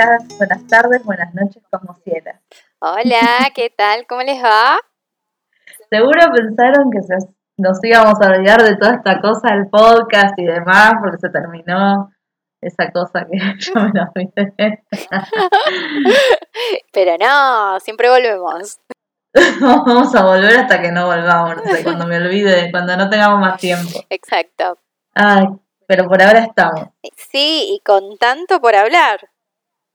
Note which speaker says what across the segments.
Speaker 1: días, buenas tardes, buenas noches, como quieras.
Speaker 2: Hola, ¿qué tal? ¿Cómo les va?
Speaker 1: Seguro pensaron que nos íbamos a olvidar de toda esta cosa del podcast y demás, porque se terminó esa cosa que yo me la olvidé.
Speaker 2: Pero no, siempre volvemos.
Speaker 1: Vamos a volver hasta que no volvamos, no sé, cuando me olvide, cuando no tengamos más tiempo.
Speaker 2: Exacto.
Speaker 1: Ay, pero por ahora estamos.
Speaker 2: Sí, y con tanto por hablar.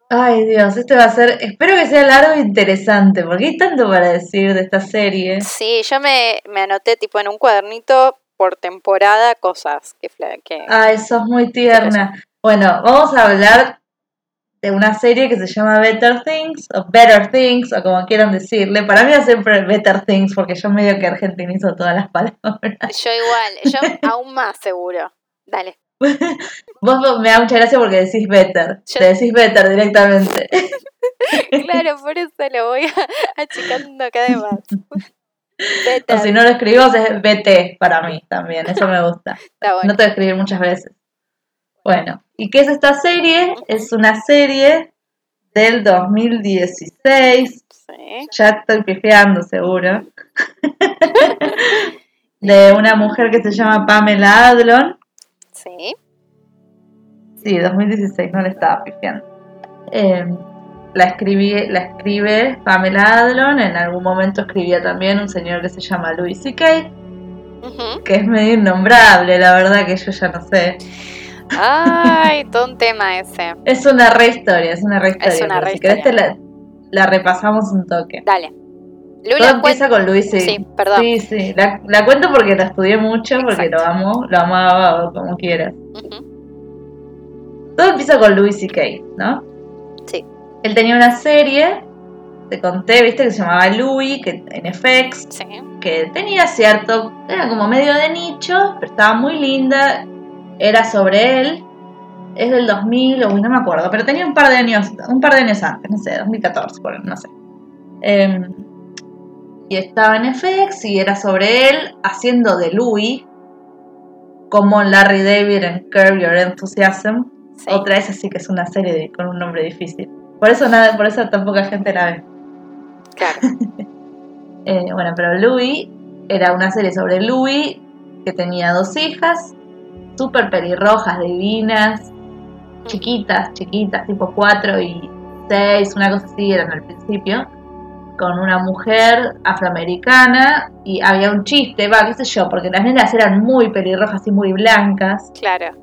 Speaker 1: Ay Dios, este va a ser, espero que sea largo e interesante, porque hay tanto para decir de esta serie.
Speaker 2: Sí, yo me, me anoté tipo en un cuadernito por temporada cosas que... que
Speaker 1: Ay, sos muy tierna. Bueno, vamos a hablar de una serie que se llama Better Things, o Better Things, o como quieran decirle. Para mí es siempre Better Things, porque yo medio que argentinizo todas las palabras.
Speaker 2: Yo igual, yo aún más seguro. Dale.
Speaker 1: Vos me da mucha gracia porque decís better. Te decís better directamente.
Speaker 2: claro, por eso lo voy achicando cada más.
Speaker 1: O si no lo escribimos es BT para mí también, eso me gusta. No te lo escribí muchas veces. Bueno, ¿y qué es esta serie? Es una serie del 2016. Sí. Ya estoy pifiando seguro. de una mujer que se llama Pamela Adlon
Speaker 2: Sí.
Speaker 1: Sí, 2016, no le estaba pifiando. Em, la, escribí, la escribe Pamela Adlon, en algún momento escribía también un señor que se llama Louis C.K., que es medio innombrable, la verdad que yo ya no sé.
Speaker 2: Ay, todo un tema ese.
Speaker 1: Es una re historia, es una re historia. Es una re si querés la, repasamos un toque.
Speaker 2: Dale.
Speaker 1: Todo empieza con Luis
Speaker 2: sí. Sí, perdón.
Speaker 1: Sí, sí. La, cuento porque la estudié mucho, porque lo amo, lo amaba como quieras. Todo empieza con Louis C.K., ¿no?
Speaker 2: Sí.
Speaker 1: Él tenía una serie, te conté, viste, que se llamaba Louis, que en FX,
Speaker 2: sí.
Speaker 1: que tenía cierto, era como medio de nicho, pero estaba muy linda, era sobre él, es del 2000, o no me acuerdo, pero tenía un par de años, un par de años antes, no sé, 2014, no sé. Eh, y estaba en FX y era sobre él haciendo de Louis, como Larry David en Curb Your Enthusiasm. Otra vez así que es una serie con un nombre difícil. Por eso nada, por eso tan poca gente la ve.
Speaker 2: Claro.
Speaker 1: Eh, bueno, pero Louis era una serie sobre Louis que tenía dos hijas, súper pelirrojas, divinas, chiquitas, chiquitas, tipo cuatro y seis, una cosa así eran al principio con una mujer afroamericana y había un chiste, va, qué sé yo, porque las nenas eran muy pelirrojas y muy blancas.
Speaker 2: Claro.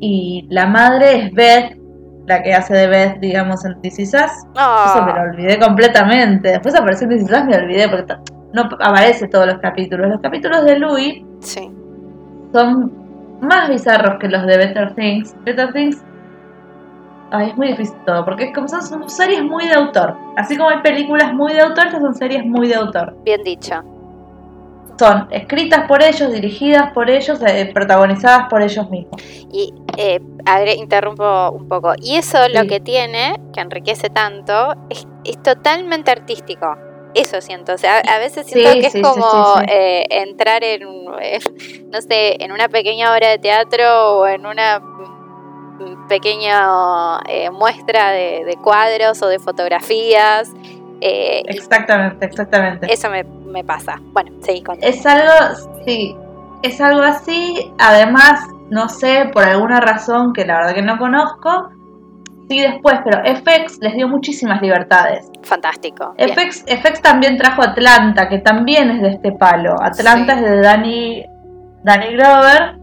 Speaker 1: Y la madre es Beth, la que hace de Beth, digamos, en This Eso me lo olvidé completamente. Después apareció en This me olvidé porque no aparece todos los capítulos. Los capítulos de Louis
Speaker 2: sí.
Speaker 1: son más bizarros que los de Better Things. Better Things Ay, es muy difícil todo, porque es como son, series muy de autor. Así como hay películas muy de autor, estas son series muy de autor.
Speaker 2: Bien dicho.
Speaker 1: Son escritas por ellos, dirigidas por ellos, eh, protagonizadas por ellos mismos.
Speaker 2: Y eh, interrumpo un poco. Y eso lo que tiene, que enriquece tanto, es, totalmente artístico. Eso siento, o sea, a veces siento que es como eh, entrar en, no sé, en una pequeña obra de teatro o en una pequeña eh, muestra de, cuadros o de fotografías.
Speaker 1: Eh, exactamente, exactamente.
Speaker 2: Eso me, pasa. Bueno, con
Speaker 1: Es algo, sí, es algo así. Además, no sé, por alguna razón que la verdad que no conozco, sí después, pero FX les dio muchísimas libertades.
Speaker 2: Fantástico.
Speaker 1: FX, FX también trajo Atlanta, que también es de este palo. Atlanta es de Danny, Danny Glover.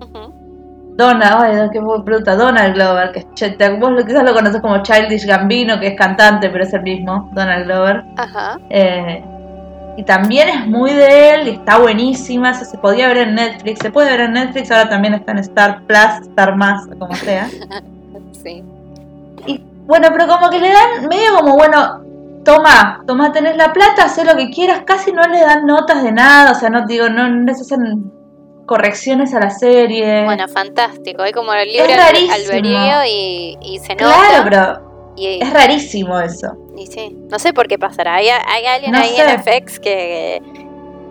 Speaker 1: Donald, ay, qué bruta, Donald Glover, que vos quizás lo conoces como Childish Gambino, que es cantante, pero es el mismo, Donald Glover.
Speaker 2: Ajá.
Speaker 1: Eh, y también es muy de él, y está buenísima, se podía ver en Netflix, se puede ver en Netflix, ahora también está en Star Plus, Star Más, como sea.
Speaker 2: sí.
Speaker 1: Y bueno, pero como que le dan medio como, bueno, toma, toma, tenés la plata, haz lo que quieras, casi no le dan notas de nada, o sea, no digo, no, no hacen correcciones a la serie.
Speaker 2: Bueno, fantástico. Hay como el libro albedrío y, y se nota.
Speaker 1: Claro, pero es rarísimo eso.
Speaker 2: Y sí, no sé por qué pasará. Hay, hay alguien ahí en FX que,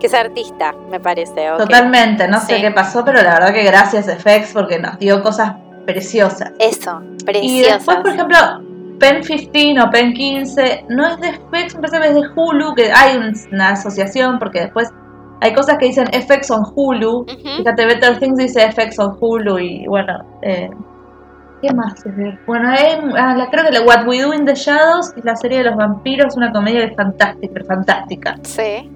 Speaker 2: que es artista, me parece.
Speaker 1: Totalmente, no sé qué pasó, pero la verdad que gracias FX porque nos dio cosas preciosas.
Speaker 2: Eso, preciosas.
Speaker 1: Y después, por ejemplo, Pen 15 o Pen 15 no es de FX, me parece que es de Hulu, que hay una asociación porque después hay cosas que dicen FX on Hulu. Fíjate, Better Things dice FX on Hulu y bueno, eh, ¿qué más Bueno, ah, creo que la What We Do in the Shadows, es la serie de los vampiros, una comedia fantástica, fantástica.
Speaker 2: Sí.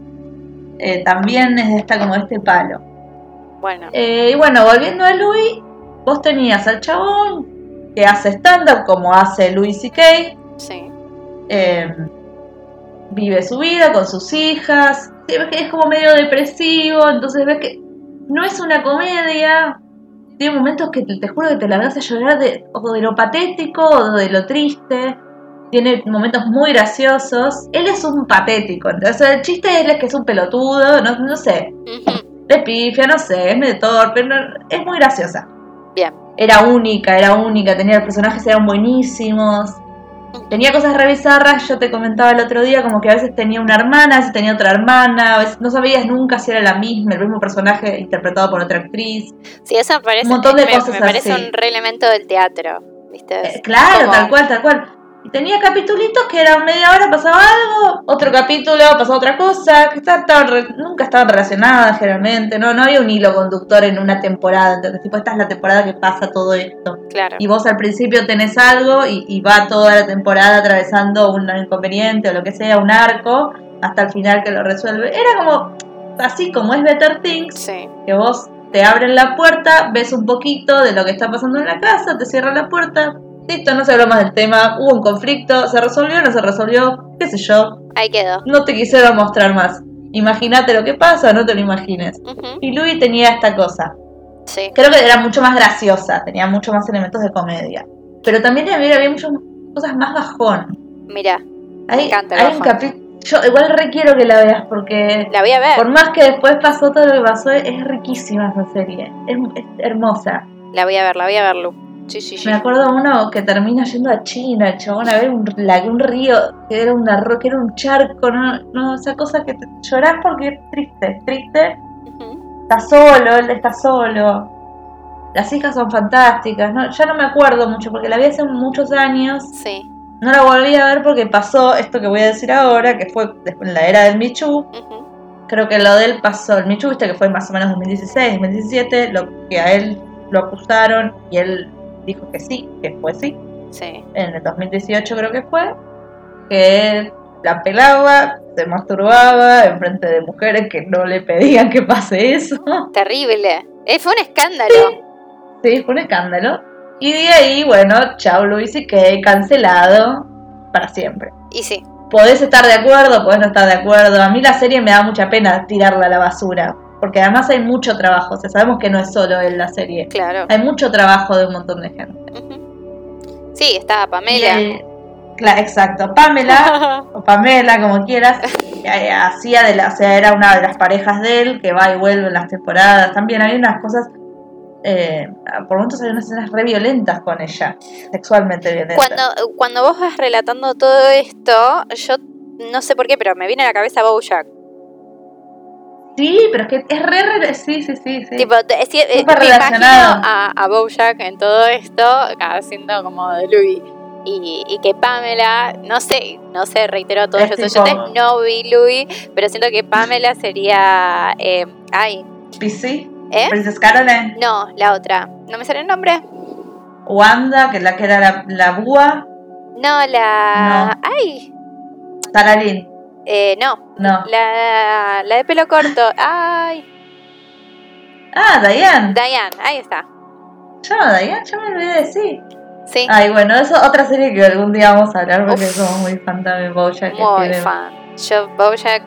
Speaker 1: Eh, también es de esta como de este palo.
Speaker 2: Bueno.
Speaker 1: Eh, y bueno, volviendo a Louis, vos tenías al chabón que hace stand-up como hace Louis C.K.
Speaker 2: Sí.
Speaker 1: vive su vida con sus hijas, ves que es como medio depresivo, entonces ves que no es una comedia. Tiene momentos que te, juro que te la vas a llorar de, o de lo patético o de lo triste. Tiene momentos muy graciosos. Él es un patético. Entonces el chiste es que es un pelotudo, no, no sé. De pifia, no sé, es medio torpe, es muy graciosa.
Speaker 2: Bien.
Speaker 1: Era única, era única, tenía los personajes eran buenísimos. Tenía cosas re bizarras, yo te comentaba el otro día, como que a veces tenía una hermana, a veces tenía otra hermana, a veces no sabías nunca si era la misma, el mismo personaje interpretado por otra actriz.
Speaker 2: Sí, eso me parece, un montón de cosas me parece un re elemento del teatro, ¿viste?
Speaker 1: Eh, claro, tal cual, tal cual. Y tenía capitulitos que eran media hora, pasaba algo, otro capítulo, pasaba otra cosa, que nunca estaban relacionadas generalmente, ¿no? No había un hilo conductor en una temporada, entonces tipo, esta es la temporada que pasa todo esto.
Speaker 2: Claro.
Speaker 1: Y vos al principio tenés algo y, va toda la temporada atravesando un inconveniente o lo que sea, un arco, hasta el final que lo resuelve. Era como, así como es Better Things, que vos te abren la puerta, ves un poquito de lo que está pasando en la casa, te cierran la puerta, Listo, no se habló más del tema, hubo un conflicto, se resolvió, no se resolvió, qué sé yo.
Speaker 2: Ahí quedó.
Speaker 1: No te quisieron mostrar más. Imagínate lo que pasa, no te lo imagines. Y Louis tenía esta cosa.
Speaker 2: Sí.
Speaker 1: Creo que era mucho más graciosa, tenía mucho más elementos de comedia. Pero también había, había muchas cosas más bajón.
Speaker 2: Mira,
Speaker 1: me encanta hay un capítulo. Yo igual requiero que la veas porque.
Speaker 2: La voy a ver.
Speaker 1: Por más que después pasó todo lo que pasó, es riquísima esa serie. Es, es hermosa.
Speaker 2: La voy a ver, la voy a ver, Lu.
Speaker 1: Me acuerdo uno que termina yendo a China, chabón, a ver un, un río que era, una, que era un charco, no, no esa cosa que te, llorás porque es triste, es triste. Está solo, él está solo. Las hijas son fantásticas, ¿no? ya no me acuerdo mucho porque la vi hace muchos años.
Speaker 2: Sí.
Speaker 1: No la volví a ver porque pasó esto que voy a decir ahora, que fue en la era del Michu. Creo que lo de él pasó, el Michu, viste que fue más o menos 2016, 2017, lo que a él lo acusaron y él dijo que sí, que fue sí.
Speaker 2: Sí.
Speaker 1: En el 2018 creo que fue, que la pelaba, se masturbaba en frente de mujeres que no le pedían que pase eso.
Speaker 2: Terrible. Eh, fue un escándalo.
Speaker 1: Sí. fue un escándalo. Y de ahí, bueno, chao Luis y que cancelado para siempre.
Speaker 2: Y sí.
Speaker 1: Podés estar de acuerdo, podés no estar de acuerdo. A mí la serie me da mucha pena tirarla a la basura porque además hay mucho trabajo, o sea, sabemos que no es solo en la serie.
Speaker 2: Claro.
Speaker 1: Hay mucho trabajo de un montón de gente.
Speaker 2: Sí, estaba Pamela.
Speaker 1: claro, exacto, Pamela, o Pamela, como quieras, hacía de la, o sea, era una de las parejas de él que va y vuelve en las temporadas. También hay unas cosas eh, por momentos hay unas escenas re violentas con ella, sexualmente violentas.
Speaker 2: Cuando, cuando vos vas relatando todo esto, yo no sé por qué, pero me viene a la cabeza Bojack.
Speaker 1: Sí, pero es que es re, re sí, sí, sí, sí.
Speaker 2: Tipo, es, es, me imagino a, a Bojack en todo esto, haciendo como de Louis. Y, y, que Pamela, no sé, no sé, reitero a todos los oyentes, no vi Louis, pero siento que Pamela sería. Eh, ay.
Speaker 1: ¿PC? ¿Eh? ¿Princess Caroline?
Speaker 2: No, la otra. ¿No me sale el nombre?
Speaker 1: Wanda, que, la, que era la, la búa.
Speaker 2: No, la. ¡Ay!
Speaker 1: Taralín.
Speaker 2: Eh, no.
Speaker 1: No.
Speaker 2: La, la de pelo corto. Ay.
Speaker 1: Ah, Diane.
Speaker 2: Diane, ahí está.
Speaker 1: Yo no, Diane, yo me olvidé de decir.
Speaker 2: Sí.
Speaker 1: Ay, bueno, eso es otra serie que algún día vamos a hablar porque somos muy fan de Bojack.
Speaker 2: Muy fan. Yo, Bojack.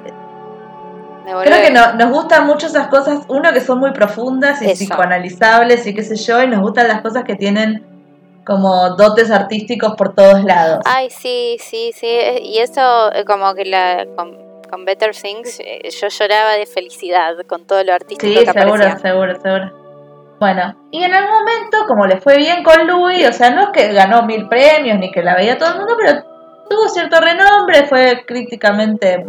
Speaker 1: Creo que no, nos gustan mucho esas cosas, uno que son muy profundas y psicoanalizables y qué sé yo, y nos gustan las cosas que tienen como dotes artísticos por todos lados.
Speaker 2: Ay, sí, sí, sí. Y eso, eh, como que la, con, Better Things, eh, yo lloraba de felicidad con todo lo artístico.
Speaker 1: Sí, seguro, seguro, seguro. Bueno, y en algún momento, como le fue bien con Louis, o sea, no es que ganó mil premios ni que la veía todo el mundo, pero tuvo cierto renombre, fue críticamente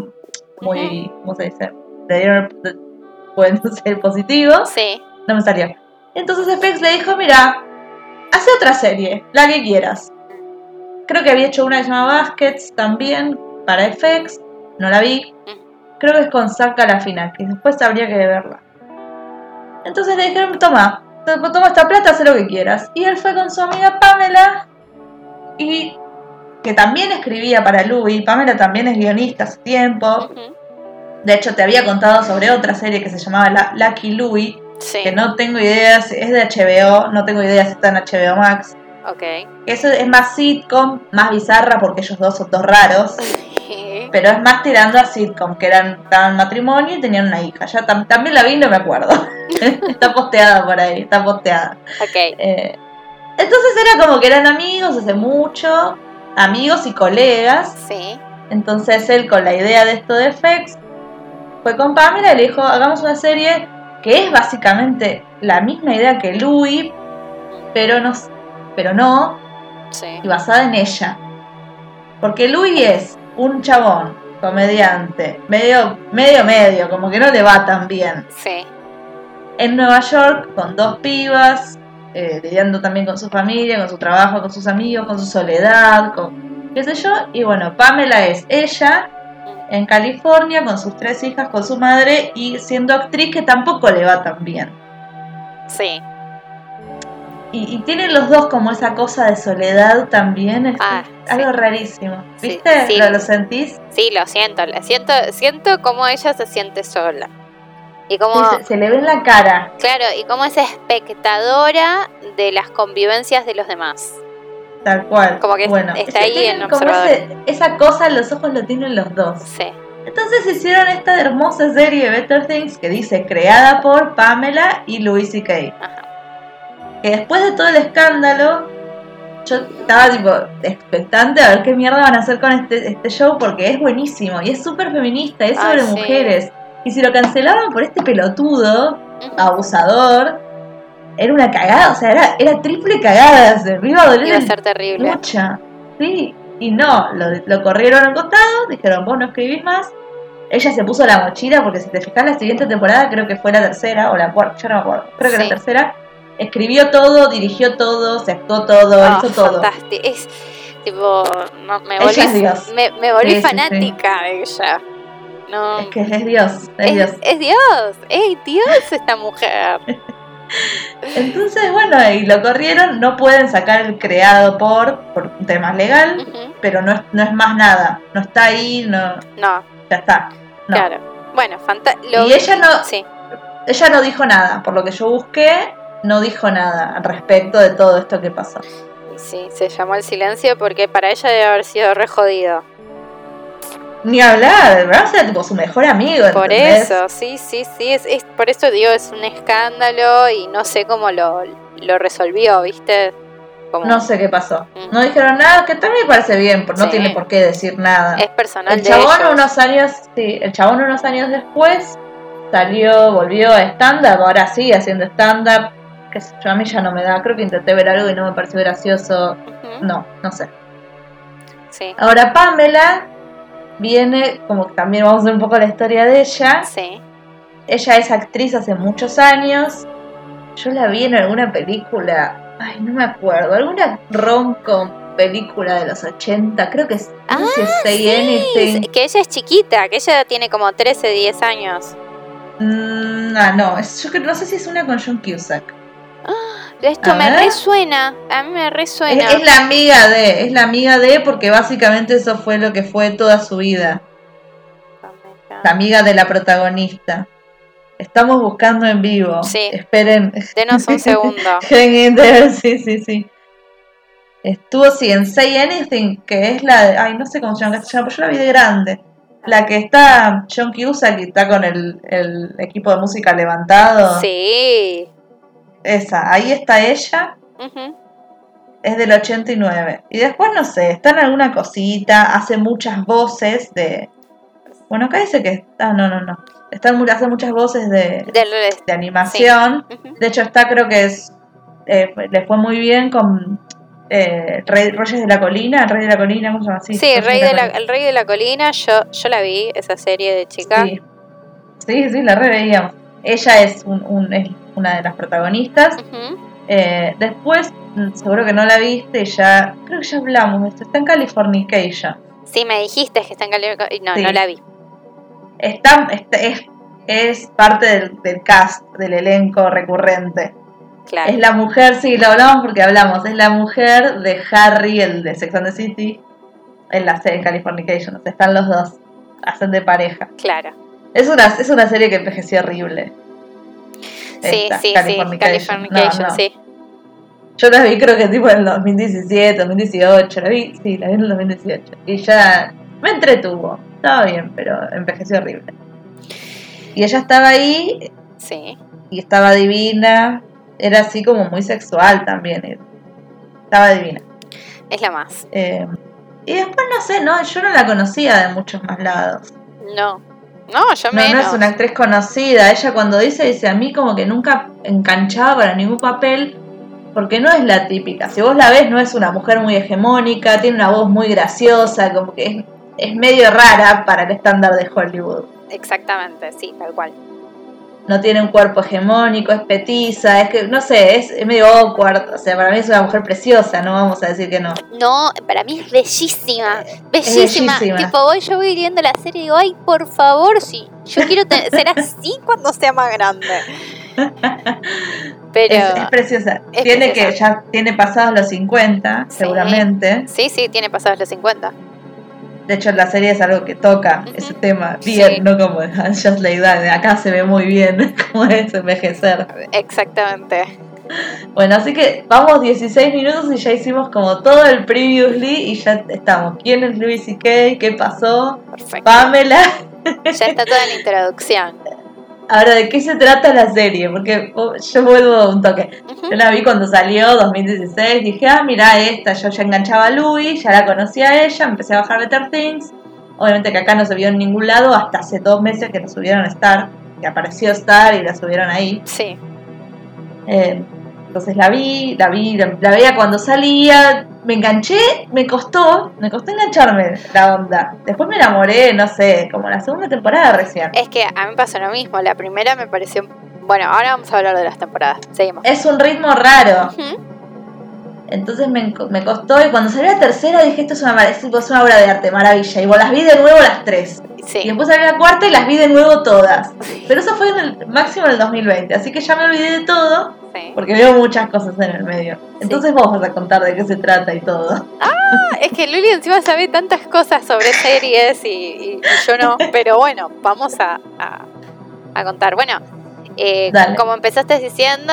Speaker 1: muy, ¿cómo se dice? Le dieron, pueden ser positivos.
Speaker 2: Sí.
Speaker 1: No me salió. Entonces FX le dijo, mira, Hace otra serie, la que quieras. creo que había hecho una que se llama Baskets también para FX, no la vi. Creo que es con Saca la final, que después habría que verla. Entonces le dijeron, toma, toma esta plata, haz lo que quieras. Y él fue con su amiga Pamela y que también escribía para Louis. Pamela también es guionista hace tiempo. De hecho, te había contado sobre otra serie que se llamaba Lucky Que no tengo idea, es de HBO, no tengo idea si está en HBO Max.
Speaker 2: Ok.
Speaker 1: Eso es más sitcom, más bizarra porque ellos dos son dos raros. pero es más tirando a sitcom, que eran, estaban en matrimonio y tenían una hija. Ya también la vi y no me acuerdo. está posteada por ahí, está posteada.
Speaker 2: Ok.
Speaker 1: Eh, entonces era como que eran amigos hace mucho, amigos y colegas.
Speaker 2: Sí.
Speaker 1: Entonces él con la idea de esto de FX fue con Pamela y le dijo, hagamos una serie que es básicamente la misma idea que Louis, pero no, pero no
Speaker 2: sí.
Speaker 1: y basada en ella. Porque Louis es un chabón, comediante, medio, medio, medio, como que no le va tan bien.
Speaker 2: Sí.
Speaker 1: En Nueva York, con dos pibas, eh, lidiando también con su familia, con su trabajo, con sus amigos, con su soledad, con qué sé yo. Y bueno, Pamela es ella en California con sus tres hijas, con su madre y siendo actriz que tampoco le va tan bien.
Speaker 2: Sí.
Speaker 1: Y, tienen los dos como esa cosa de soledad también, es ah, algo rarísimo. ¿Viste? ¿Lo, sentís?
Speaker 2: Sí, lo siento, lo siento, siento como ella se siente sola. Y como,
Speaker 1: se, le ve en la cara.
Speaker 2: Claro, y como es espectadora de las convivencias de los demás.
Speaker 1: Tal cual.
Speaker 2: Como que
Speaker 1: bueno,
Speaker 2: está ahí en observador.
Speaker 1: esa cosa los ojos lo tienen los dos.
Speaker 2: Sí.
Speaker 1: Entonces hicieron esta hermosa serie Better Things que dice creada por Pamela y Louis C.K. Que después de todo el escándalo, yo estaba tipo expectante a ver qué mierda van a hacer con este, este show porque es buenísimo y es súper feminista, es sobre mujeres. Y si lo cancelaban por este pelotudo, abusador, era una cagada, o sea, era, era triple cagada, se
Speaker 2: iba a doler. Iba a ser terrible.
Speaker 1: Mucha, sí, y no, lo, lo corrieron al costado, dijeron, vos no escribís más. Ella se puso la mochila porque si te fijas la siguiente temporada, creo que fue la tercera o la cuarta, yo no me acuerdo, creo que la tercera, escribió todo, dirigió todo, se actuó todo, oh, hizo todo.
Speaker 2: Fantástico, es tipo, me volví, me, me volví fanática de ella. No.
Speaker 1: Es que es Dios, es, Dios.
Speaker 2: Es Dios, es Dios esta mujer.
Speaker 1: Entonces, bueno, y lo corrieron, no pueden sacar el creado por, por un tema legal, pero no es, no es más nada, no está ahí, no,
Speaker 2: no.
Speaker 1: ya está.
Speaker 2: Claro. Bueno, fantástico.
Speaker 1: Y ella no, sí. ella no dijo nada, por lo que yo busqué, no dijo nada al respecto de todo esto que pasó.
Speaker 2: Sí, se llamó el silencio porque para ella debe haber sido re jodido.
Speaker 1: Ni hablar, ¿verdad? O tipo su mejor amigo.
Speaker 2: Por eso, sí, sí, sí. Es, es, por eso digo, es un escándalo y no sé cómo lo, lo resolvió, ¿viste?
Speaker 1: No sé qué pasó. No dijeron nada, que también me parece bien, porque no tiene por qué decir nada.
Speaker 2: Es personal.
Speaker 1: El chabón unos años, sí, el chabón unos años después salió, volvió a stand-up, ahora sí, haciendo stand-up, que yo a mí ya no me da, creo que intenté ver algo y no me pareció gracioso. No, no sé.
Speaker 2: Sí.
Speaker 1: Ahora Pamela viene, como también vamos a ver un poco la historia de ella.
Speaker 2: Sí.
Speaker 1: Ella es actriz hace muchos años. Yo la vi en alguna película, ay, no me acuerdo, alguna rom-com película de los 80, creo que es,
Speaker 2: ah, sí. Que ella es chiquita, que ella tiene como 13, 10 años.
Speaker 1: Mm, ah, no, yo no sé si es una con John Cusack.
Speaker 2: Esto me resuena, a mí me resuena.
Speaker 1: Es, la amiga de, es la amiga de porque básicamente eso fue lo que fue toda su vida. La amiga de la protagonista. Estamos buscando en vivo.
Speaker 2: Sí.
Speaker 1: Esperen.
Speaker 2: Denos un segundo.
Speaker 1: sí, sí, sí. Estuvo sí en Say Anything, que es la de, ay, no sé cómo se llama pero yo la vi de grande. La que está John Cusack que está con el, el equipo de música levantado.
Speaker 2: Sí.
Speaker 1: Esa, ahí está ella. Es del 89. Y después, no sé, está en alguna cosita, hace muchas voces de... Bueno, acá dice que está... No, no, no. Está hace muchas voces de, de, animación. De hecho, está creo que es... Eh, le fue muy bien con eh, Rey, Reyes de la Colina, el Rey de la Colina, ¿cómo se llama así?
Speaker 2: Sí, Rey de la, el Rey de la Colina, yo, yo la vi, esa serie de chica.
Speaker 1: Sí, sí, sí la reveíamos. Ella es un, una de las protagonistas. Eh, después, mm, seguro que no la viste, ya, creo que ya hablamos de esto, está en Californication.
Speaker 2: Sí, me dijiste que está en Californication, no, no la vi.
Speaker 1: Está, es, es parte del, cast, del elenco recurrente. Claro. Es la mujer, sí, lo hablamos porque hablamos, es la mujer de Harry, el de Sex and the City, en la serie Californication, o sea, están los dos, hacen de pareja.
Speaker 2: Claro.
Speaker 1: Es una, es una serie que envejeció horrible.
Speaker 2: Sí, sí, sí, Californication, sí.
Speaker 1: Yo la vi creo que tipo en el 2017, 2018, la vi, sí, la vi en el 2018. Y ya me entretuvo, estaba bien, pero envejeció horrible. Y ella estaba ahí.
Speaker 2: Sí.
Speaker 1: Y estaba divina. Era así como muy sexual también. Estaba divina.
Speaker 2: Es la más.
Speaker 1: Eh, y después no sé, no, yo no la conocía de muchos más lados.
Speaker 2: No. No, yo
Speaker 1: no, no es una actriz conocida. Ella cuando dice, dice a mí como que nunca enganchaba para ningún papel, porque no es la típica. Si vos la ves, no es una mujer muy hegemónica, tiene una voz muy graciosa, como que es, es medio rara para el estándar de Hollywood.
Speaker 2: Exactamente, sí, tal cual.
Speaker 1: No tiene un cuerpo hegemónico, es petiza, es que, no sé, es, medio awkward. O sea, para mí es una mujer preciosa, no vamos a decir que no.
Speaker 2: No, para mí es bellísima, bellísima. Tipo, voy, yo voy viendo la serie y digo, ay, por favor, sí, yo quiero ser así cuando sea más grande. Pero
Speaker 1: es, preciosa. tiene que ya tiene pasados los 50, seguramente.
Speaker 2: Sí, sí, tiene pasados los 50.
Speaker 1: De hecho, la serie es algo que toca ese tema bien, no como Just Like That. Acá se ve muy bien cómo es envejecer.
Speaker 2: Exactamente.
Speaker 1: Bueno, así que vamos 16 minutos y ya hicimos como todo el previously y ya estamos. ¿Quién es Louis C.K.? ¿Qué pasó?
Speaker 2: Perfecto.
Speaker 1: Pamela.
Speaker 2: Ya está toda la introducción.
Speaker 1: Ahora, ¿de qué se trata la serie? Porque oh, yo vuelvo un toque. Yo la vi cuando salió, 2016, dije, ah, mira esta, yo ya enganchaba a Louis, ya la conocía a ella, empecé a bajar Better Things. Obviamente que acá no se vio en ningún lado, hasta hace dos meses que la subieron a Star, que apareció Star y la subieron ahí.
Speaker 2: Sí.
Speaker 1: Eh, entonces la vi, la vi, la, veía cuando salía, me enganché, me costó, me costó engancharme la onda. Después me enamoré, no sé, como la segunda temporada recién.
Speaker 2: Es que a mí me pasó lo mismo, la primera me pareció... Bueno, ahora vamos a hablar de las temporadas, seguimos.
Speaker 1: Es un ritmo raro. Entonces me, me, costó y cuando salió la tercera dije esto es una, es una obra de arte, maravilla. Y vos las vi de nuevo las tres.
Speaker 2: Sí.
Speaker 1: Y después salió la cuarta y las vi de nuevo todas. Pero eso fue en el máximo en el 2020, así que ya me olvidé de todo. Porque veo muchas cosas en el medio. Entonces vos vas a contar de qué se trata y todo.
Speaker 2: Ah, es que Luli encima sabe tantas cosas sobre series y, yo no. Pero bueno, vamos a, a, contar. Bueno, eh, como empezaste diciendo,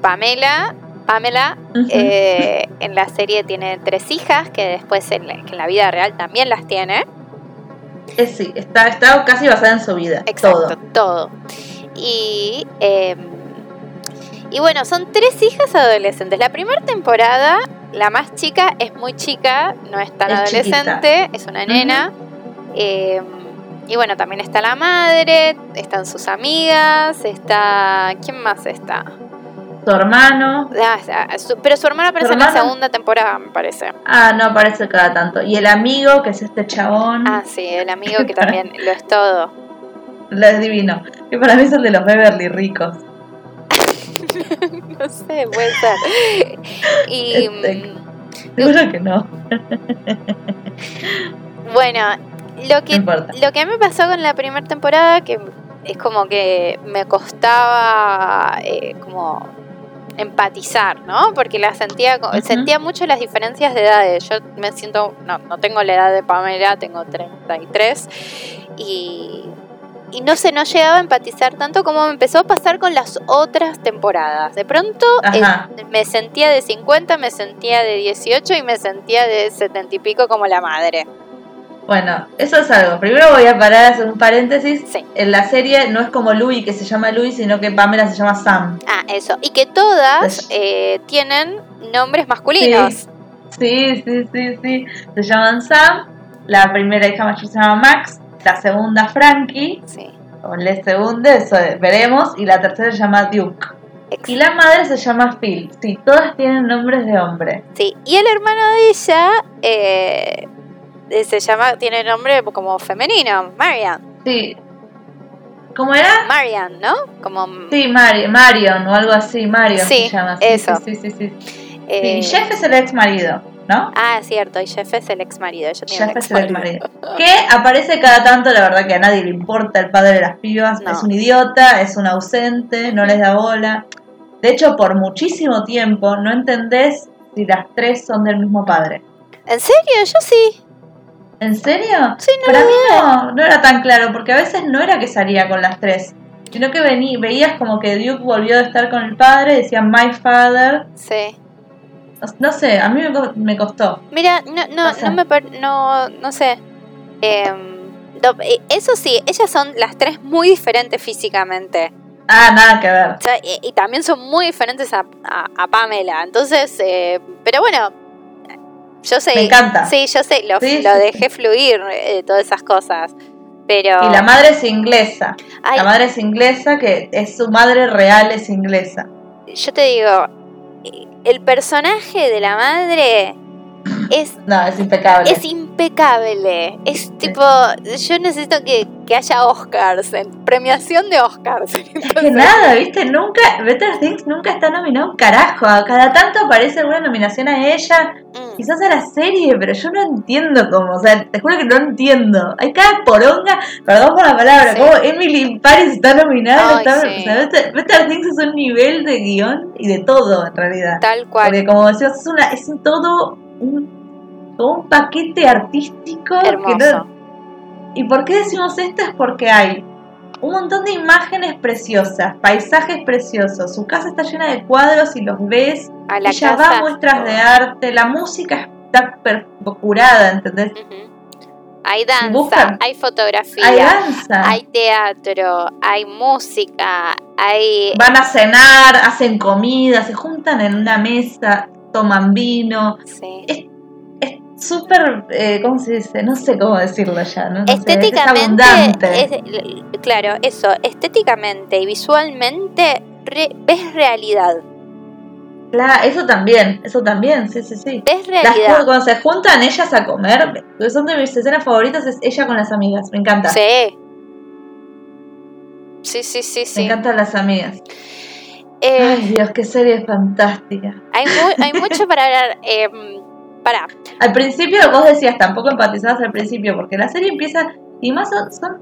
Speaker 2: Pamela Pamela eh, en la serie tiene tres hijas que después en la, vida real también las tiene.
Speaker 1: sí, está, está casi basada en su vida.
Speaker 2: Exacto, todo. Y em, y bueno, son tres hijas adolescentes. La primera temporada, la más chica es muy chica, no es tan adolescente, es una nena. Eh, y bueno, también está la madre, están sus amigas, está... ¿Quién más está?
Speaker 1: Su hermano.
Speaker 2: Ah, pero su hermano aparece en la segunda temporada, me parece.
Speaker 1: Ah, no aparece cada tanto. Y el amigo, que es este chabón.
Speaker 2: Ah, sí, el amigo que también lo es todo.
Speaker 1: Lo es divino. Que para mí es el de los Beverly ricos.
Speaker 2: no sé, puede ser. Y.
Speaker 1: Seguro mm, que no.
Speaker 2: bueno, lo que, lo que a mí me pasó con la primera temporada, que es como que me costaba eh, como empatizar, ¿no? Porque la sentía, sentía mucho las diferencias de edades. Yo me siento, no, no tengo la edad de Pamela, tengo 33 y y no se no llegaba a empatizar tanto como me empezó a pasar con las otras temporadas. De pronto eh, me sentía de 50, me sentía de 18 y me sentía de 70 y pico como la madre.
Speaker 1: Bueno, eso es algo. Primero voy a parar a hacer un paréntesis. En la serie no es como Louis que se llama Louis, sino que Pamela se llama Sam.
Speaker 2: Ah, eso. Y que todas eh, tienen nombres masculinos.
Speaker 1: Sí. sí, sí, sí, Se llaman Sam. La primera hija mayor se llama Max la segunda Frankie,
Speaker 2: sí.
Speaker 1: o la segunda, eso veremos, y la tercera se llama Duke. Y la madre se llama Phil. Sí, todas tienen nombres de hombre.
Speaker 2: Sí, y el hermano de ella eh, se llama, tiene nombre como femenino, Marian.
Speaker 1: Sí. ¿Cómo era?
Speaker 2: Marian, ¿no? Como...
Speaker 1: Sí, Marion o algo así, Marion se llama. Sí,
Speaker 2: eso.
Speaker 1: Sí, sí, sí. Eh... Jeff es el ex marido, ¿no?
Speaker 2: Ah, cierto, y Jeff es el ex marido.
Speaker 1: Jeff es el ex marido. Que aparece cada tanto, la verdad que a nadie le importa el padre de las pibas. Es un idiota, es un ausente, no les da bola. De hecho, por muchísimo tiempo no entendés si las tres son del mismo padre.
Speaker 2: ¿En serio? Yo sí.
Speaker 1: ¿En serio?
Speaker 2: Sí, no
Speaker 1: Para mí no, no era tan claro, porque a veces no era que salía con las tres, sino que vení, veías como que Duke volvió a estar con el padre, decía my father.
Speaker 2: Sí.
Speaker 1: No, sé, a mí me, costó.
Speaker 2: Mira, no, no, no, me no, no sé. Em, eh, eso sí, ellas son las tres muy diferentes físicamente.
Speaker 1: Ah, nada que ver.
Speaker 2: y, también son muy diferentes a, a, Pamela. Entonces, eh, pero bueno, yo sé.
Speaker 1: Me encanta.
Speaker 2: Sí, yo sé, lo, lo dejé fluir, eh, todas esas cosas. Pero...
Speaker 1: Y la madre es inglesa. La madre es inglesa, que es su madre real, es inglesa.
Speaker 2: Yo te digo, el personaje de la madre es.
Speaker 1: No, es impecable.
Speaker 2: Es impecable. Es tipo. Yo necesito que, que, haya Oscars, en premiación de Oscars.
Speaker 1: que nada, ¿viste? Nunca. Better Things nunca está nominado un carajo. Cada tanto aparece alguna nominación a ella. Mm. Quizás a la serie, pero yo no entiendo cómo. O sea, te juro que no entiendo. Hay cada poronga. Perdón por la palabra. Como Emily Paris está nominada. está, o sea, Better, Things es un nivel de guion y de todo, en realidad.
Speaker 2: Tal cual.
Speaker 1: Porque como decías, es, una, es todo un un paquete artístico.
Speaker 2: Hermoso.
Speaker 1: ¿Y por qué decimos esto? Es porque hay un montón de imágenes preciosas, paisajes preciosos. Su casa está llena de cuadros y los ves.
Speaker 2: A la
Speaker 1: ella
Speaker 2: casa.
Speaker 1: da muestras de arte. La música está curada, ¿entendés?
Speaker 2: Hay danza, hay fotografía,
Speaker 1: hay, danza.
Speaker 2: hay teatro, hay música, hay...
Speaker 1: Van a cenar, hacen comida, se juntan en una mesa, toman vino.
Speaker 2: Sí.
Speaker 1: Es súper, eh, ¿cómo se dice? No sé cómo decirlo ya, ¿no?
Speaker 2: estéticamente, claro, eso, estéticamente y visualmente ves realidad.
Speaker 1: Claro, eso también, eso también, sí, sí, sí.
Speaker 2: Ves realidad.
Speaker 1: cuando se juntan ellas a comer, son de mis escenas favoritas, es ella con las amigas, me encanta.
Speaker 2: Sí. Sí, sí, sí, sí.
Speaker 1: Me encantan las amigas.
Speaker 2: Eh,
Speaker 1: Ay, Dios, qué serie fantástica.
Speaker 2: Hay, hay mucho para hablar. Eh,
Speaker 1: al principio vos decías, tampoco empatizabas al principio, porque la serie empieza, y más son,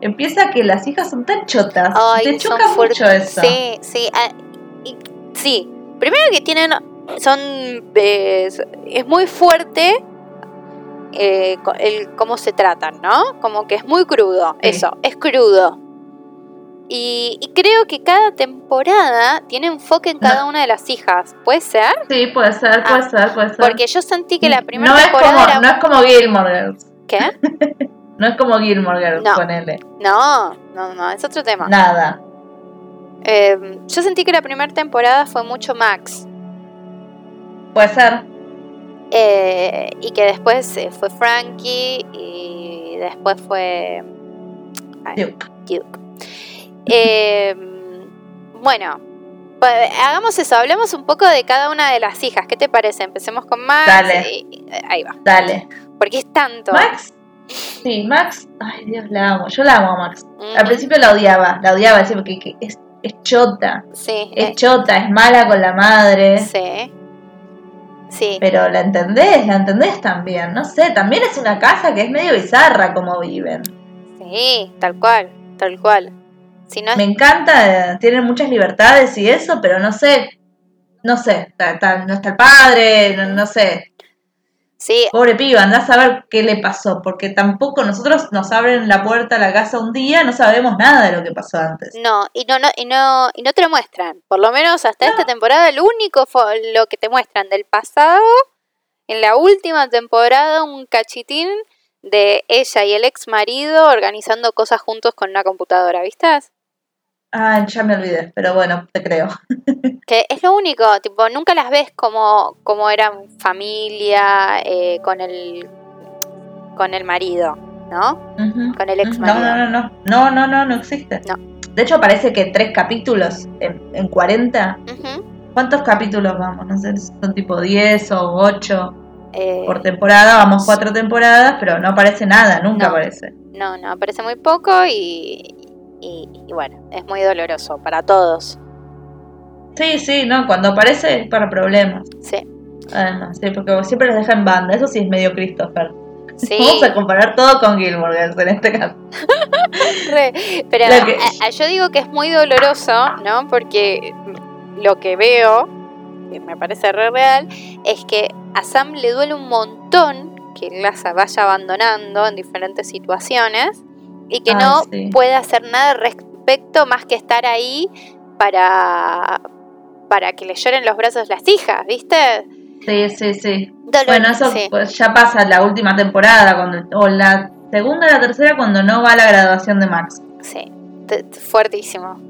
Speaker 1: empieza que las hijas son tan chotas. te choca mucho eso.
Speaker 2: Sí, sí. Ah, sí. Primero que tienen, son, es muy fuerte eh, el cómo se tratan, ¿no? Como que es muy crudo, eso, es crudo. Y, creo que cada temporada tiene enfoque en cada una de las hijas. ¿Puede ser?
Speaker 1: Sí, puede ser, puede ah, ser, puede ser.
Speaker 2: Porque yo sentí que la primera
Speaker 1: no
Speaker 2: temporada.
Speaker 1: Es como, No es como Gilmore Girls.
Speaker 2: ¿Qué?
Speaker 1: no es como Gilmore Girls,
Speaker 2: no.
Speaker 1: ponele.
Speaker 2: No, no, no, es otro tema.
Speaker 1: Nada.
Speaker 2: Eh, yo sentí que la primera temporada fue mucho Max.
Speaker 1: Puede ser.
Speaker 2: Eh, y que después fue Frankie y después fue.
Speaker 1: Duke.
Speaker 2: Duke. Eh, bueno, pues, hagamos eso, hablemos un poco de cada una de las hijas. ¿Qué te parece? Empecemos con Max.
Speaker 1: Dale.
Speaker 2: ahí va.
Speaker 1: Dale.
Speaker 2: Porque es tanto.
Speaker 1: Max. Sí, Max. Ay, Dios, la amo. Yo la amo a Max. Al principio la odiaba. La odiaba, decía, porque es, es chota.
Speaker 2: Sí.
Speaker 1: Es chota, es mala con la madre.
Speaker 2: Sí. Sí.
Speaker 1: Pero la entendés, la entendés también. No sé, también es una casa que es medio bizarra como viven.
Speaker 2: Sí, tal cual, tal cual.
Speaker 1: Me encanta, tienen muchas libertades y eso, pero no sé, no sé, no está el padre, no, sé.
Speaker 2: Sí.
Speaker 1: Pobre piba, andás a ver qué le pasó, porque tampoco nosotros nos abren la puerta a la casa un día, no sabemos nada de lo que pasó antes.
Speaker 2: No, y no, no, y no, y no te lo muestran. Por lo menos hasta esta temporada, lo único fue lo que te muestran del pasado, en la última temporada, un cachitín de ella y el ex marido organizando cosas juntos con una computadora, ¿viste?
Speaker 1: Ah, ya me olvidé, pero bueno, te creo.
Speaker 2: que es lo único, tipo, nunca las ves como, como eran familia eh, con el con el marido, ¿no? Con el ex marido.
Speaker 1: No, no, no, no, no, no, no, existe.
Speaker 2: No.
Speaker 1: De hecho, parece que tres capítulos en, en 40. ¿Cuántos capítulos vamos? No sé, son tipo 10 o 8 eh, por temporada, vamos cuatro temporadas, pero no aparece nada, nunca aparece.
Speaker 2: No, no, aparece muy poco y, y, bueno, es muy doloroso para todos.
Speaker 1: Sí, sí, no, cuando aparece es para problemas.
Speaker 2: Sí.
Speaker 1: Además, sí, porque siempre los deja en banda, eso sí es medio Christopher. Vamos a comparar todo con Gilmore Girls en este caso.
Speaker 2: pero yo digo que es muy doloroso, ¿no? Porque lo que veo, que me parece re real, es que a Sam le duele un montón que la vaya abandonando en diferentes situaciones y que no puede hacer nada al respecto más que estar ahí para, para que le lloren los brazos las hijas, ¿viste?
Speaker 1: Sí, sí, sí. bueno, eso pues, ya pasa la última temporada, cuando, o la segunda o la tercera, cuando no va a la graduación de Max.
Speaker 2: Sí, fuertísimo.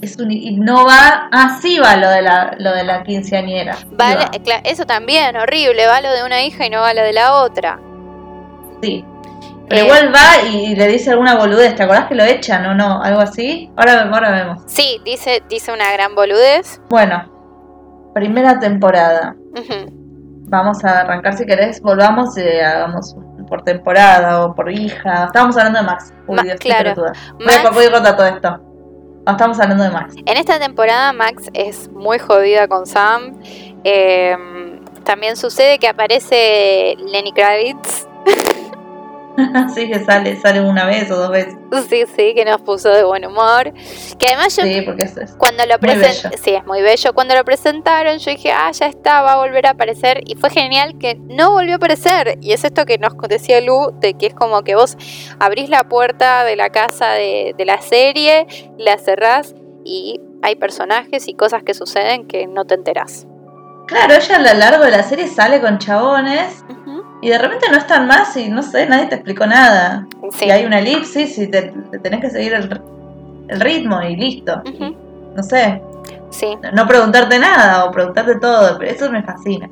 Speaker 1: Es un, y no va, así va lo de la, lo de la quinceañera.
Speaker 2: Vale, eso también, horrible, va lo de una hija y no va lo de la otra.
Speaker 1: Sí. Pero eh, igual va y le dice alguna boludez, ¿te acordás que lo echan o no? ¿Algo así? Ahora, ahora vemos.
Speaker 2: Sí, dice, dice una gran boludez.
Speaker 1: Bueno, primera temporada. Vamos a arrancar si querés, volvamos y hagamos por temporada o por hija. Estábamos hablando de Max. Uy, Dios, claro. Max, voy a contar todo esto. estamos hablando de Max.
Speaker 2: En esta temporada Max es muy jodida con Sam. Em, también sucede que aparece Lenny Kravitz
Speaker 1: sí, que sale, sale una vez o dos veces.
Speaker 2: Sí, sí, que nos puso de buen humor. Que además yo,
Speaker 1: sí, porque es,
Speaker 2: cuando lo presentaron, sí, es muy bello. Cuando lo presentaron, yo dije, ah, ya está, va a volver a aparecer. Y fue genial que no volvió a aparecer. Y es esto que nos decía Lu, de que es como que vos abrís la puerta de la casa de, la serie, la cerrás y hay personajes y cosas que suceden que no te enterás.
Speaker 1: Claro, ella a lo largo de la serie sale con chabones y de repente no están más y no sé, nadie te explicó nada. Si hay una elipsis y te, tenés que seguir el, ritmo y listo. no sé.
Speaker 2: Sí.
Speaker 1: No, preguntarte nada o preguntarte todo, pero eso me fascina.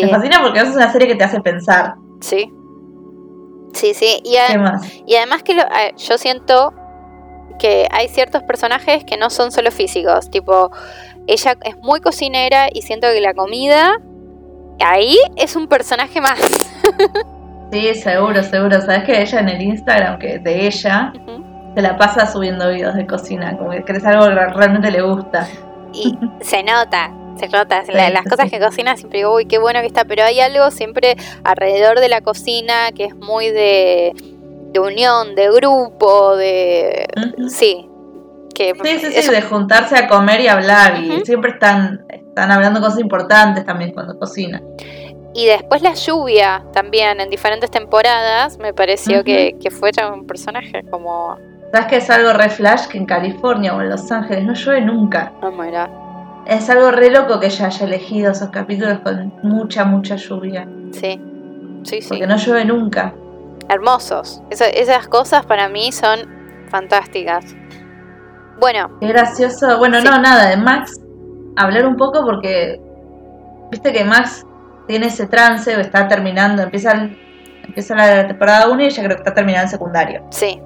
Speaker 1: Me fascina porque es una serie que te hace pensar.
Speaker 2: Sí. Sí, sí. Y, y además que yo siento que hay ciertos personajes que no son solo físicos. Tipo, ella es muy cocinera y siento que la comida ahí es un personaje más.
Speaker 1: sí, seguro, seguro. Sabes que ella en el Instagram, que de ella, se la pasa subiendo videos de cocina, como que es algo que realmente le gusta.
Speaker 2: Y se nota, se nota. las cosas que cocina siempre digo, uy, qué bueno que está, pero hay algo siempre alrededor de la cocina que es muy de, de unión, de grupo, de... Sí. Que,
Speaker 1: sí, sí, sí, de juntarse a comer y hablar. Y siempre están, están hablando cosas importantes también cuando cocinan.
Speaker 2: Y después la lluvia también en diferentes temporadas me pareció que, fue ya un personaje como...
Speaker 1: ¿Sabes que es algo re flash que en California o en Los Ángeles no llueve nunca?
Speaker 2: No, mira.
Speaker 1: Es algo re loco que ella haya elegido esos capítulos con mucha, mucha lluvia.
Speaker 2: Sí, sí, sí.
Speaker 1: Porque no llueve nunca.
Speaker 2: Hermosos. esas cosas para mí son fantásticas. Bueno.
Speaker 1: Qué gracioso. Bueno, no, nada, de Max, hablar un poco porque, viste que Max tiene ese trance o está terminando, empieza, empieza la temporada 1 y ella creo que está terminando el secundario.
Speaker 2: Sí.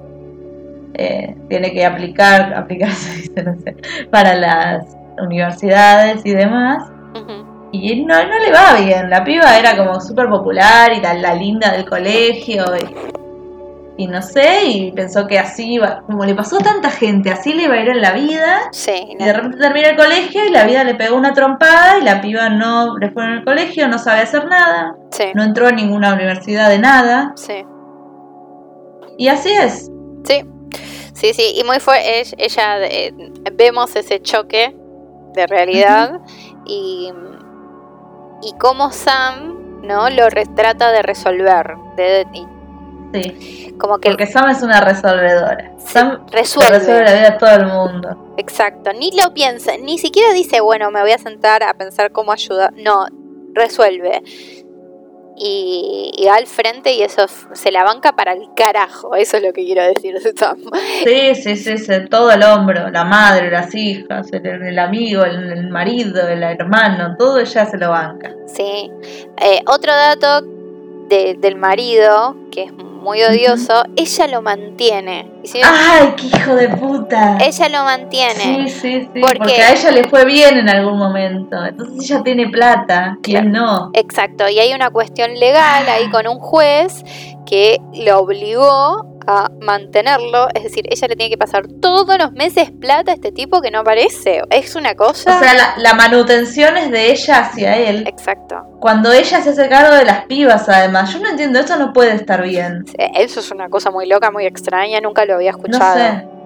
Speaker 1: Eh, tiene que aplicar, aplicarse, no sé, para las universidades y demás. Y no, no le va bien. La piba era como súper popular y tal, la linda del colegio. Y y no sé, y pensó que así iba, como le pasó a tanta gente, así le iba a ir en la vida.
Speaker 2: Sí.
Speaker 1: Y de repente termina el colegio y la vida le pegó una trompada y la piba no le fue en el colegio, no sabe hacer nada.
Speaker 2: Sí.
Speaker 1: No entró a ninguna universidad de nada.
Speaker 2: Sí.
Speaker 1: Y así es.
Speaker 2: Sí. Sí, sí, y muy fue ella, eh, vemos ese choque de realidad y, y cómo Sam no lo trata de resolver de,
Speaker 1: Sí. Como que Porque Sam es una resolvedora. Sam resuelve. resuelve la vida a todo el mundo.
Speaker 2: Exacto. Ni lo piensa, ni siquiera dice, bueno, me voy a sentar a pensar cómo ayudar. No, resuelve. Y, va al frente y eso se la banca para el carajo. Eso es lo que quiero decir de Sam.
Speaker 1: Sí, sí, sí, sí, todo el hombro, la madre, las hijas, el, amigo, el, marido, el hermano, todo ella se lo banca.
Speaker 2: Sí. Eh, otro dato del marido, que es muy odioso, ella lo mantiene.
Speaker 1: ¡Ay, qué hijo de puta!
Speaker 2: Ella lo mantiene.
Speaker 1: Sí, sí, sí. Porque, a ella le fue bien en algún momento. Entonces ella tiene plata y él no.
Speaker 2: Exacto. Y hay una cuestión legal ahí con un juez que lo obligó a mantenerlo, es decir, ella le tiene que pasar todos los meses plata a este tipo que no aparece. Es una cosa.
Speaker 1: O sea, la, manutención es de ella hacia él.
Speaker 2: Exacto.
Speaker 1: Cuando ella se hace cargo de las pibas, además. Yo no entiendo, esto no puede estar bien.
Speaker 2: eso es una cosa muy loca, muy extraña, nunca lo había escuchado.
Speaker 1: No sé.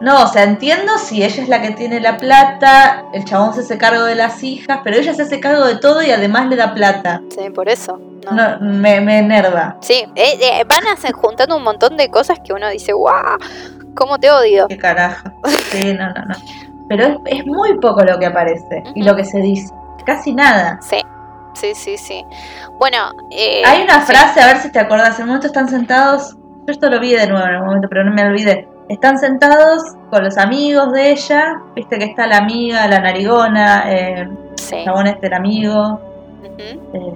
Speaker 1: No, o sea, entiendo si ella es la que tiene la plata, el chabón se hace cargo de las hijas, pero ella se hace cargo de todo y además le da plata.
Speaker 2: Sí, por eso.
Speaker 1: No. me, me enerva.
Speaker 2: Sí, eh, eh, van a juntando un montón de cosas que uno dice, ¡guau! ¿Cómo te odio?
Speaker 1: Qué carajo. Sí, no, no, no. Pero es, muy poco lo que aparece y lo que se dice. Casi nada.
Speaker 2: Sí. Sí, sí, sí. Bueno, eh,
Speaker 1: hay una frase, a ver si te acuerdas. En un momento están sentados. Yo esto lo vi de nuevo en un momento, pero no me olvidé están sentados con los amigos de ella, viste que está la amiga, la narigona, eh, sí. el este el amigo, eh,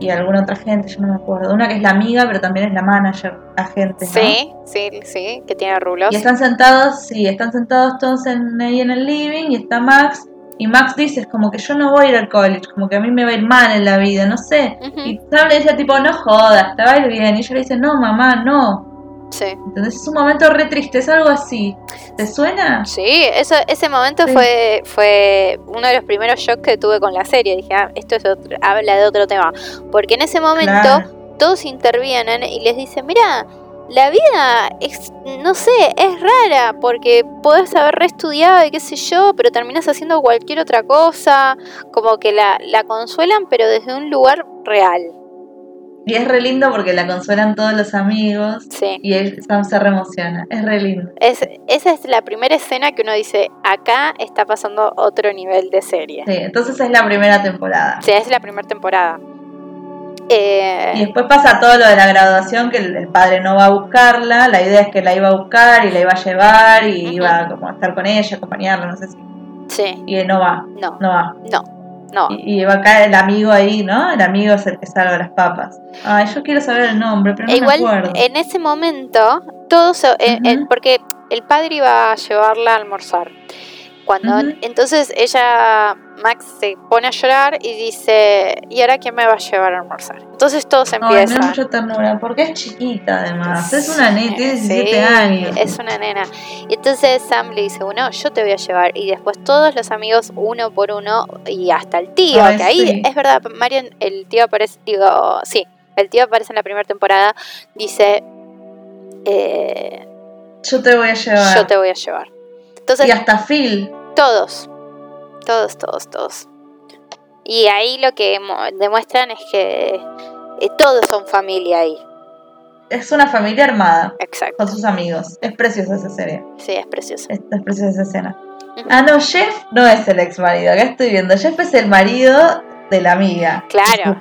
Speaker 1: y alguna otra gente, yo no me acuerdo. Una que es la amiga, pero también es la manager, agente. ¿no?
Speaker 2: Sí, sí, sí, que tiene rulos.
Speaker 1: Y están sentados, sí, están sentados todos en, ahí en el living y está Max. Y Max dice, es como que yo no voy a ir al college, como que a mí me va a ir mal en la vida, no sé. Y Sam le dice tipo, no jodas, te va a ir bien. Y ella le dice, no, mamá, no
Speaker 2: Sí.
Speaker 1: Entonces es un momento re triste, es algo así. ¿Te suena?
Speaker 2: Sí, eso, ese momento fue, fue uno de los primeros shocks que tuve con la serie. Dije, ah, esto es habla de otro tema. Porque en ese momento todos intervienen y les dicen, mira, la vida es, no sé, es rara porque podés haber reestudiado y qué sé yo, pero terminas haciendo cualquier otra cosa. Como que la, la consuelan, pero desde un lugar real.
Speaker 1: Y es re lindo porque la consuelan todos los amigos.
Speaker 2: Sí.
Speaker 1: Y él se reemociona. Es re lindo.
Speaker 2: Es, esa es la primera escena que uno dice, acá está pasando otro nivel de serie.
Speaker 1: Sí, entonces es la primera temporada.
Speaker 2: Sí, es la primera temporada. Eh,
Speaker 1: y después pasa todo lo de la graduación, que el, padre no va a buscarla. La idea es que la iba a buscar y la iba a llevar y iba como a estar con ella, acompañarla, no sé si.
Speaker 2: Sí.
Speaker 1: Y no va.
Speaker 2: No.
Speaker 1: No va.
Speaker 2: No. No.
Speaker 1: Y, va a caer el amigo ahí, ¿no? El amigo es el que salva las papas. Ay, yo quiero saber el nombre, pero no
Speaker 2: Igual,
Speaker 1: me acuerdo.
Speaker 2: En ese momento, todos, eh, porque el padre iba a llevarla a almorzar. Cuando entonces ella Max se pone a llorar y dice, ¿y ahora quién me va a llevar a almorzar? Entonces todos empiezan.
Speaker 1: no mucha ternura, porque es chiquita además, es una nena, tiene 17 años.
Speaker 2: Es una nena. Y entonces Sam le dice, bueno, yo te voy a llevar. Y después todos los amigos, uno por uno, y hasta el tío, que ahí es verdad, Marion, el tío aparece, digo, sí, el tío aparece en la primera temporada, dice, eh,
Speaker 1: yo te voy a llevar.
Speaker 2: Yo te voy a llevar. Entonces,
Speaker 1: y hasta Phil.
Speaker 2: Todos. Todos, todos, todos. Y ahí lo que demuestran es que eh, todos son familia ahí.
Speaker 1: Es una familia armada.
Speaker 2: Exacto.
Speaker 1: Con sus amigos. Es preciosa esa serie.
Speaker 2: Sí, es preciosa.
Speaker 1: Es, preciosa esa escena. Ah, no, Jeff no es el ex marido. Acá estoy viendo. Jeff es el marido de la amiga.
Speaker 2: Claro.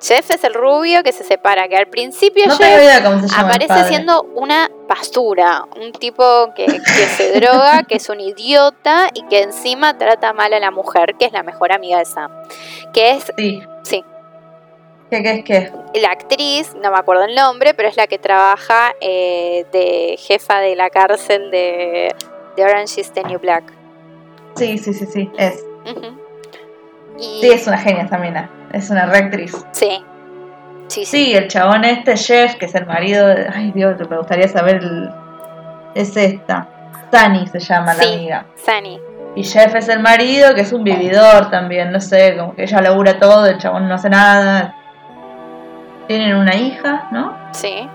Speaker 2: Jeff es el rubio que se separa, que al principio aparece siendo una basura, un tipo que, se droga, que es un idiota y que encima trata mal a la mujer, que es la mejor amiga de Sam. Que es...
Speaker 1: Sí.
Speaker 2: Sí.
Speaker 1: ¿Qué, qué es qué?
Speaker 2: La actriz, no me acuerdo el nombre, pero es la que trabaja eh, de jefa de la cárcel de, de Orange is the New Black.
Speaker 1: Sí, sí, sí, sí, es. Sí, es una genia también, es una reactriz.
Speaker 2: Sí.
Speaker 1: Sí, sí. el chabón este, Jeff, que es el marido de... Ay, Dios, me gustaría saber Es esta. Sunny se llama la amiga.
Speaker 2: Sunny.
Speaker 1: Y Jeff es el marido, que es un vividor también, no sé, como que ella labura todo, el chabón no hace nada. Tienen una hija, ¿no?
Speaker 2: Sí,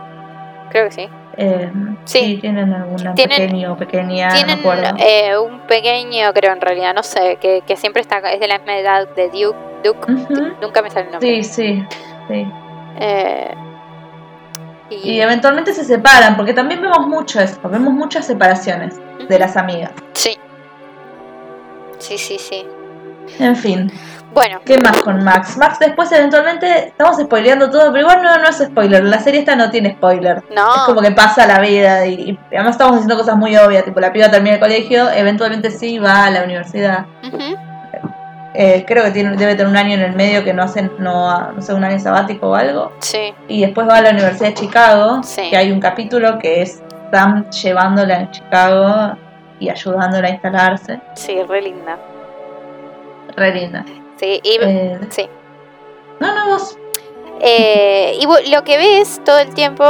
Speaker 2: creo que sí.
Speaker 1: Eh, sí. tienen alguna pequeño o pequeña,
Speaker 2: tienen, eh, un pequeño, creo en realidad, no sé, que, que, siempre está, es de la misma edad de Duke. Duke nunca me sale el nombre.
Speaker 1: Sí, sí, sí.
Speaker 2: Eh,
Speaker 1: y, eventualmente se separan, porque también vemos mucho eso, vemos muchas separaciones de las amigas.
Speaker 2: Sí. Sí, sí, sí.
Speaker 1: En fin.
Speaker 2: Bueno.
Speaker 1: ¿Qué más con Max? Max después eventualmente, estamos spoileando todo, pero igual no, no es spoiler, la serie esta no tiene spoiler.
Speaker 2: No.
Speaker 1: Es como que pasa la vida y, además estamos haciendo cosas muy obvias, tipo la piba termina el colegio, eventualmente sí va a la universidad. Eh, creo que tiene, debe tener un año en el medio que no hacen, no, no sé, un año sabático o algo.
Speaker 2: Sí.
Speaker 1: Y después va a la Universidad de Chicago, que hay un capítulo que es Sam llevándola en Chicago y ayudándola a instalarse.
Speaker 2: Sí, re linda.
Speaker 1: Re linda.
Speaker 2: Sí, y, eh, sí.
Speaker 1: No, no, vos.
Speaker 2: Eh, y lo que ves todo el tiempo,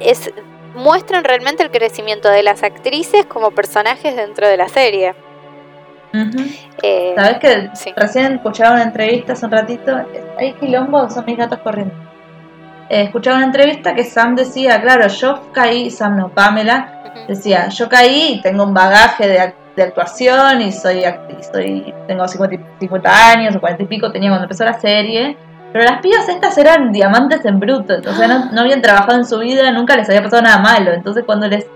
Speaker 2: es muestran realmente el crecimiento de las actrices como personajes dentro de la serie.
Speaker 1: Eh, ¿Sabes que recién escuchaba una entrevista hace un ratito? Hay quilombo, son mis gatos corriendo. Eh, escuchaba una entrevista que Sam decía, claro, yo caí, Sam no, Pamela, decía, yo caí y tengo un bagaje de, actuación y soy, soy tengo 50, 50 años o 40 y pico, tenía cuando empezó la serie pero las pibas estas eran diamantes en bruto, o sea, no, habían trabajado en su vida, nunca les había pasado nada malo. Entonces cuando les,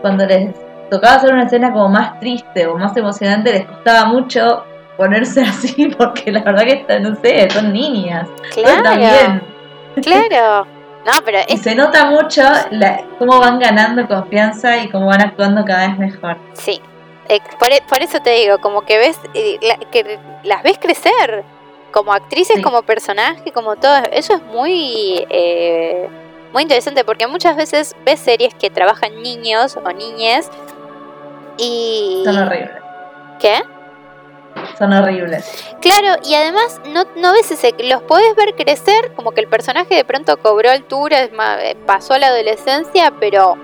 Speaker 1: cuando les tocaba hacer una escena como más triste o más emocionante, les costaba mucho ponerse así, porque la verdad que no sé, son niñas.
Speaker 2: Claro. También. Claro. No, pero
Speaker 1: y se nota mucho cómo van ganando confianza y cómo van actuando cada vez mejor.
Speaker 2: Sí. Eh, por, por, eso te digo, como que ves, eh, que las ves crecer como actrices, como personaje, como todo, eso es muy, eh, muy interesante porque muchas veces ves series que trabajan niños o niñes y...
Speaker 1: Son horribles.
Speaker 2: ¿Qué?
Speaker 1: Son horribles.
Speaker 2: Claro, y además no, no ves ese, los puedes ver crecer, como que el personaje de pronto cobró altura, eh, pasó a la adolescencia, pero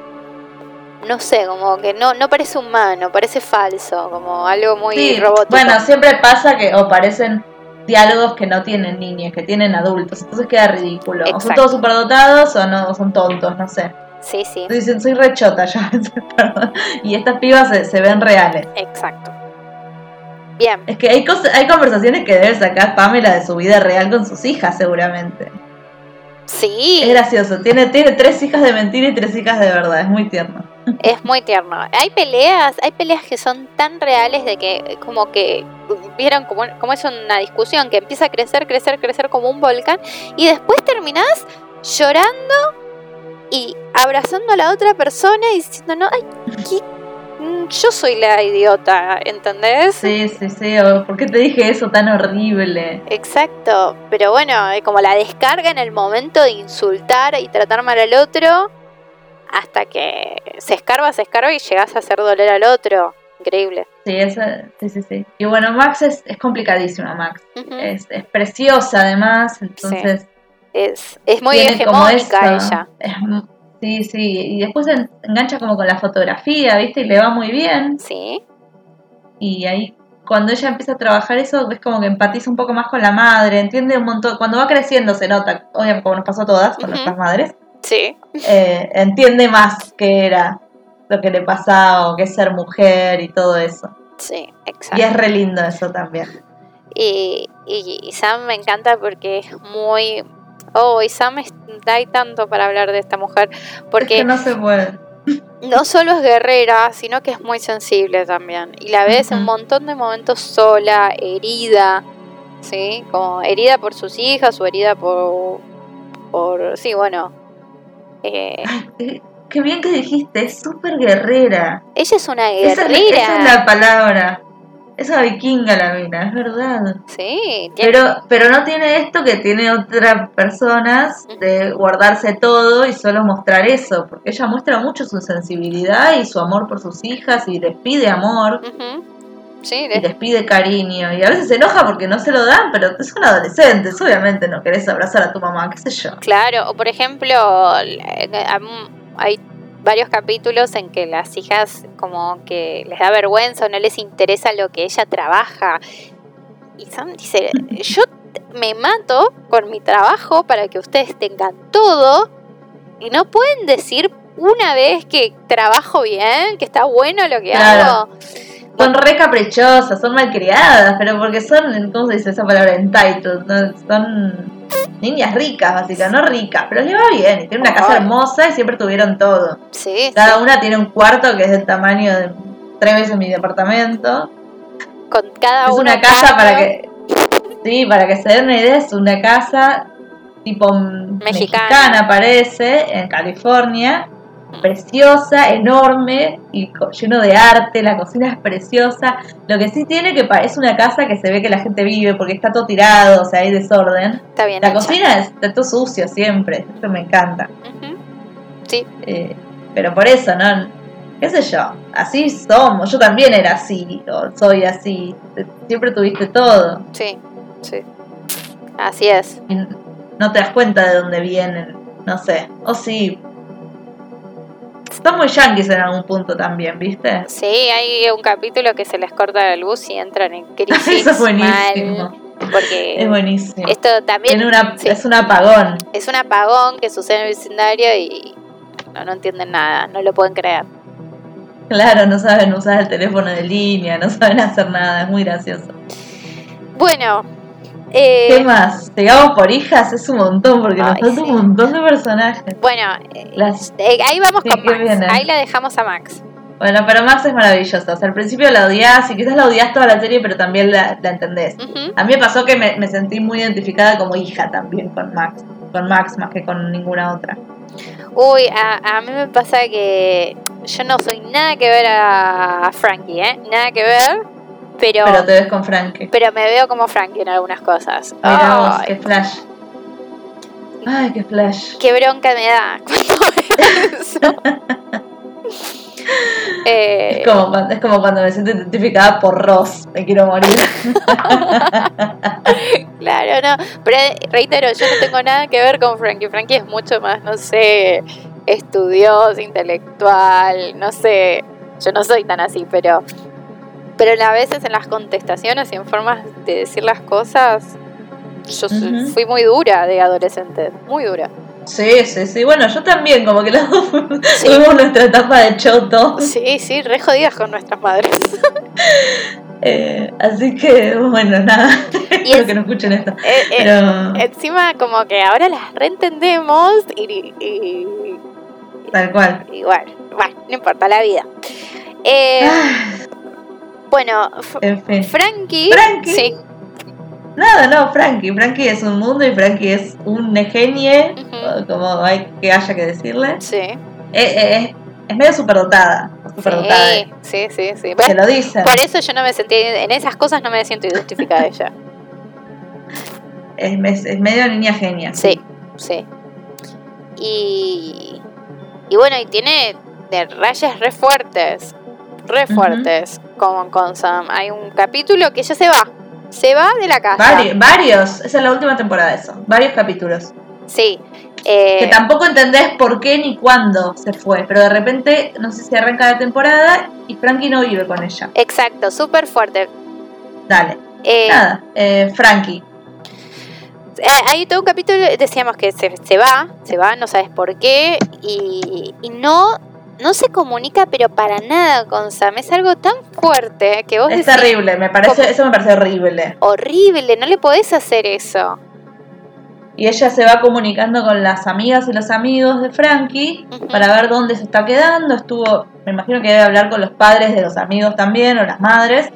Speaker 2: no sé, como que no, no parece humano, parece falso, como algo muy robótico.
Speaker 1: Bueno, siempre pasa que o parecen diálogos que no tienen niños, que tienen adultos. Entonces queda ridículo. O son todos superdotados o no, son tontos, no sé.
Speaker 2: Sí, sí.
Speaker 1: Dicen, soy rechota ya. y estas pibas se, ven reales.
Speaker 2: Exacto. Bien.
Speaker 1: Es que hay, cosas, hay conversaciones que debe sacar Pamela de su vida real con sus hijas, seguramente.
Speaker 2: Sí.
Speaker 1: Es gracioso. Tiene, tiene tres hijas de mentira y tres hijas de verdad. Es muy tierno.
Speaker 2: Es muy tierno. Hay peleas, hay peleas que son tan reales de que como que vieron como, como es una discusión que empieza a crecer, crecer, crecer como un volcán y después terminás llorando y abrazando a la otra persona y diciendo, no, ay, mm, yo soy la idiota, ¿entendés?
Speaker 1: Sí, sí, sí, ¿por qué te dije eso tan horrible?
Speaker 2: Exacto, pero bueno, como la descarga en el momento de insultar y tratar mal al otro hasta que se escarba, se escarba y llegas a hacer doler al otro. Increíble.
Speaker 1: Sí, sí, sí, sí. Y bueno, Max es, es complicadísima, Max. es, preciosa además, entonces...
Speaker 2: Es, es muy hegemónica ella.
Speaker 1: sí, sí. Y después se engancha como con la fotografía, ¿viste? Y le va muy bien.
Speaker 2: Sí.
Speaker 1: Y ahí cuando ella empieza a trabajar eso, es como que empatiza un poco más con la madre, entiende un montón. Cuando va creciendo se nota, obviamente como nos pasó a todas con nuestras madres,
Speaker 2: Sí.
Speaker 1: Eh, entiende más qué era lo que le pasaba o qué es ser mujer y todo eso.
Speaker 2: Sí, exacto.
Speaker 1: Y es re lindo eso también.
Speaker 2: Y, y, Sam me encanta porque es muy... Oh, y Sam hay tanto para hablar de esta mujer. Porque
Speaker 1: no se puede.
Speaker 2: No solo es guerrera, sino que es muy sensible también. Y la ves en un montón de momentos sola, herida, ¿sí? Como herida por sus hijas o herida por... por sí, bueno,
Speaker 1: eh, qué, bien que dijiste, es súper guerrera.
Speaker 2: Ella es una guerrera.
Speaker 1: Esa, es la palabra. Es una vikinga la mina, es verdad.
Speaker 2: Sí.
Speaker 1: Pero, pero no tiene esto que tiene otras personas de guardarse todo y solo mostrar eso, porque ella muestra mucho su sensibilidad y su amor por sus hijas y les pide amor.
Speaker 2: Sí,
Speaker 1: y les pide cariño. Y a veces se enoja porque no se lo dan, pero son adolescentes, obviamente no querés abrazar a tu mamá, qué sé yo.
Speaker 2: Claro, o por ejemplo, hay varios capítulos en que las hijas como que les da vergüenza o no les interesa lo que ella trabaja. Y Sam dice, yo me mato con mi trabajo para que ustedes tengan todo y no pueden decir una vez que trabajo bien, que está bueno lo que hago.
Speaker 1: Son re caprichosas, son malcriadas, pero porque son, ¿cómo se dice esa palabra? Entitled, son niñas ricas, básicamente, no ricas, pero les va bien, y tienen una casa hermosa y siempre tuvieron todo.
Speaker 2: Sí.
Speaker 1: Cada una tiene un cuarto que es del tamaño de tres veces mi departamento.
Speaker 2: Con cada
Speaker 1: es una casa para que, sí, para que se den una idea, es una casa tipo mexicana, mexicana parece, en California preciosa, enorme y lleno de arte, la cocina es preciosa. Lo que sí tiene que es una casa que se ve que la gente vive porque está todo tirado, o sea, hay desorden.
Speaker 2: Está bien.
Speaker 1: La cocina está todo sucio siempre, eso me encanta.
Speaker 2: Sí.
Speaker 1: Eh, pero por eso, ¿no? ¿Qué sé yo? Así somos, yo también era así, o soy así, siempre tuviste todo.
Speaker 2: Sí, sí. Así es.
Speaker 1: no te das cuenta de dónde vienen, no sé. O sí, Son muy yankees en algún punto también, ¿viste?
Speaker 2: Sí, hay un capítulo que se les corta la luz y entran en crisis.
Speaker 1: Eso es buenísimo.
Speaker 2: porque
Speaker 1: es buenísimo.
Speaker 2: Esto también
Speaker 1: es un apagón.
Speaker 2: Es un apagón que sucede en el vecindario y no, no entienden nada, no lo pueden creer.
Speaker 1: Claro, no saben usar el teléfono de línea, no saben hacer nada, es muy gracioso.
Speaker 2: Bueno,
Speaker 1: eh, ¿Qué más? Llegamos por hijas, es un montón, porque nos falta un montón de personajes.
Speaker 2: Bueno, eh, ahí vamos con Max. Ahí la dejamos a Max.
Speaker 1: Bueno, pero Max es maravillosa. O sea, al principio la odias y quizás la odias toda la serie, pero también la, entendés. A mí me pasó que me, sentí muy identificada como hija también con Max. Con Max más que con ninguna otra.
Speaker 2: Uy, a, a mí me pasa que yo no soy nada que ver a Frankie, ¿eh? Nada que ver. Pero,
Speaker 1: pero te ves con Frankie.
Speaker 2: Pero me veo como Frankie en algunas cosas.
Speaker 1: Mira vos, qué flash. Ay, qué flash.
Speaker 2: Qué bronca me da cuando
Speaker 1: eh, es, como es como cuando me siento identificada por Ross, me quiero morir.
Speaker 2: claro, no, pero reitero, yo no tengo nada que ver con Frankie. Frankie es mucho más, no sé, estudioso, intelectual, no sé, yo no soy tan así, pero pero a veces en las contestaciones y en formas de decir las cosas, yo fui muy dura de adolescente, muy dura.
Speaker 1: Sí, sí, sí. Bueno, yo también, como que las dos tuvimos nuestra etapa de choto.
Speaker 2: Sí, sí, re jodidas con nuestras madres.
Speaker 1: Eh, así que, bueno, nada. Y Espero que no escuchen esto. Eh, eh, Pero...
Speaker 2: Encima, como que ahora las reentendemos y, y.
Speaker 1: Tal cual.
Speaker 2: Igual. Bueno, no importa, la vida. Eh, ah. Bueno, Frankie.
Speaker 1: Frankie. Sí. Nada, no, Frankie. Frankie es un mundo y Frankie es un genie, como hay que haya que decirle.
Speaker 2: Sí.
Speaker 1: Eh, eh, es, medio superdotada. superdotada.
Speaker 2: Sí, sí, sí,
Speaker 1: Se lo dicen.
Speaker 2: Por eso yo no me sentí, en esas cosas no me siento identificada ella.
Speaker 1: Es, es, medio niña genia.
Speaker 2: Sí, sí. Y, y bueno, y tiene de rayas re fuertes re fuertes con, con Sam. Hay un capítulo que ya se va. Se va de la casa.
Speaker 1: varios. Esa es la última temporada de eso. Varios capítulos.
Speaker 2: Sí.
Speaker 1: Eh, que tampoco entendés por qué ni cuándo se fue. Pero de repente, no sé si arranca la temporada y Frankie no vive con ella.
Speaker 2: Exacto, súper fuerte.
Speaker 1: Dale. Eh, Nada, eh, Frankie.
Speaker 2: hay todo un capítulo, decíamos que se, se, va, se va, no sabes por qué, y, y no no se comunica pero para nada con Sam. Es algo tan fuerte que vos...
Speaker 1: Es terrible, me parece, eso me parece horrible.
Speaker 2: Horrible, no le podés hacer eso.
Speaker 1: Y ella se va comunicando con las amigas y los amigos de Frankie para ver dónde se está quedando. Estuvo, me imagino que debe hablar con los padres de los amigos también o las madres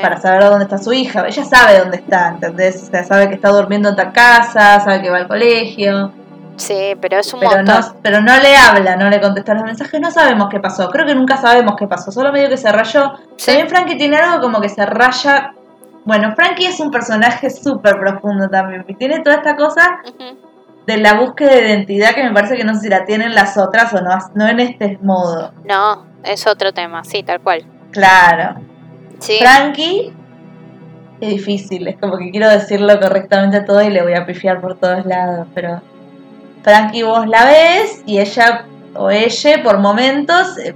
Speaker 1: para saber dónde está su hija. Ella sabe dónde está, ¿entendés? O sea, sabe que está durmiendo en otra casa, sabe que va al colegio.
Speaker 2: Sí, pero es un
Speaker 1: pero No, pero no le habla, no le contesta los mensajes, no sabemos qué pasó. Creo que nunca sabemos qué pasó, solo medio que se rayó. También Frankie tiene algo como que se raya. Bueno, Frankie es un personaje súper profundo también. Y tiene toda esta cosa de la búsqueda de identidad que me parece que no sé si la tienen las otras o no, no en este modo.
Speaker 2: No, es otro tema, sí, tal cual.
Speaker 1: Claro. Frankie es difícil, es como que quiero decirlo correctamente todo y le voy a pifiar por todos lados, pero Frankie vos la ves y ella o ella por momentos eh,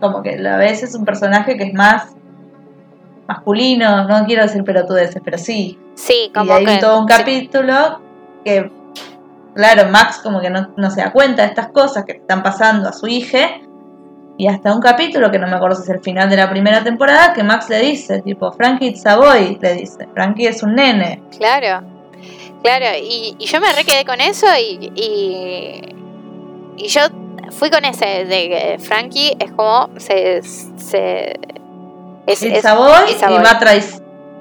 Speaker 1: como que la ves es un personaje que es más masculino, no quiero decir pelotudeces, pero sí.
Speaker 2: Sí, como
Speaker 1: y hay todo un capítulo que, claro, Max como que no, se da cuenta de estas cosas que están pasando a su hija. Y hasta un capítulo, que no me acuerdo si es el final de la primera temporada, que Max le dice, tipo, Frankie it's a boy, le dice, Frankie es un nene.
Speaker 2: Claro. Claro, y, yo me re quedé con eso y, y, yo fui con ese de Frankie es como se, se
Speaker 1: es, es, y, va a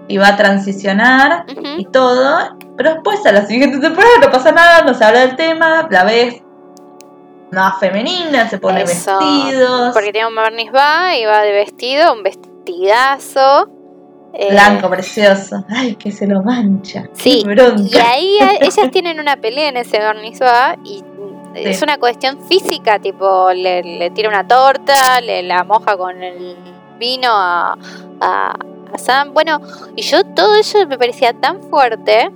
Speaker 1: y va a transicionar y todo, pero después a la siguiente temporada no pasa nada, no se habla del tema, la ves más femenina, se pone vestidos.
Speaker 2: Porque tiene un barniz va y va de vestido, un vestidazo.
Speaker 1: Eh, Blanco, precioso. Ay, que se lo mancha.
Speaker 2: Sí. Y ahí ellas tienen una pelea en ese garnizoa y es una cuestión física, tipo, le, tira una torta, le la moja con el vino a, a, Sam. Bueno, y yo todo eso me parecía tan fuerte.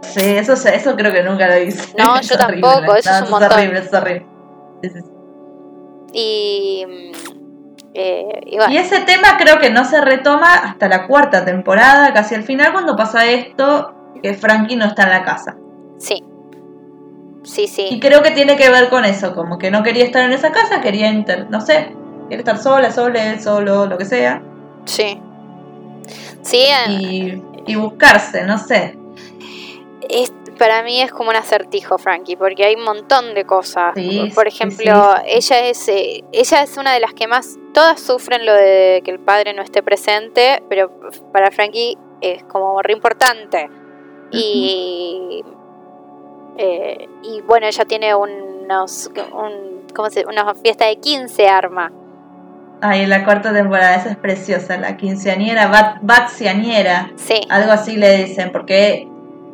Speaker 1: Sí, eso, eso creo que nunca lo hice.
Speaker 2: No, yo tampoco, eso es un montón.
Speaker 1: Es horrible, es horrible.
Speaker 2: Y,
Speaker 1: eh, y, ese tema creo que no se retoma hasta la cuarta temporada, casi al final, cuando pasa esto, que Frankie no está en la casa.
Speaker 2: Sí. Sí, sí.
Speaker 1: Y creo que tiene que ver con eso, como que no quería estar en esa casa, quería, inter no sé, quiere estar sola, sola, solo, lo que sea.
Speaker 2: Sí. Sí.
Speaker 1: Y, y buscarse, no sé.
Speaker 2: Es, para mí es como un acertijo, Frankie, porque hay un montón de cosas. Por ejemplo, ella es eh, ella es una de las que más todas sufren lo de que el padre no esté presente, pero para Frankie es como re importante. Y eh, y bueno, ella tiene unos un, ¿cómo se, una fiesta de 15 arma.
Speaker 1: Ay, en la cuarta temporada, esa es preciosa, la quinceañera, bat.
Speaker 2: Sí.
Speaker 1: Algo así le dicen, porque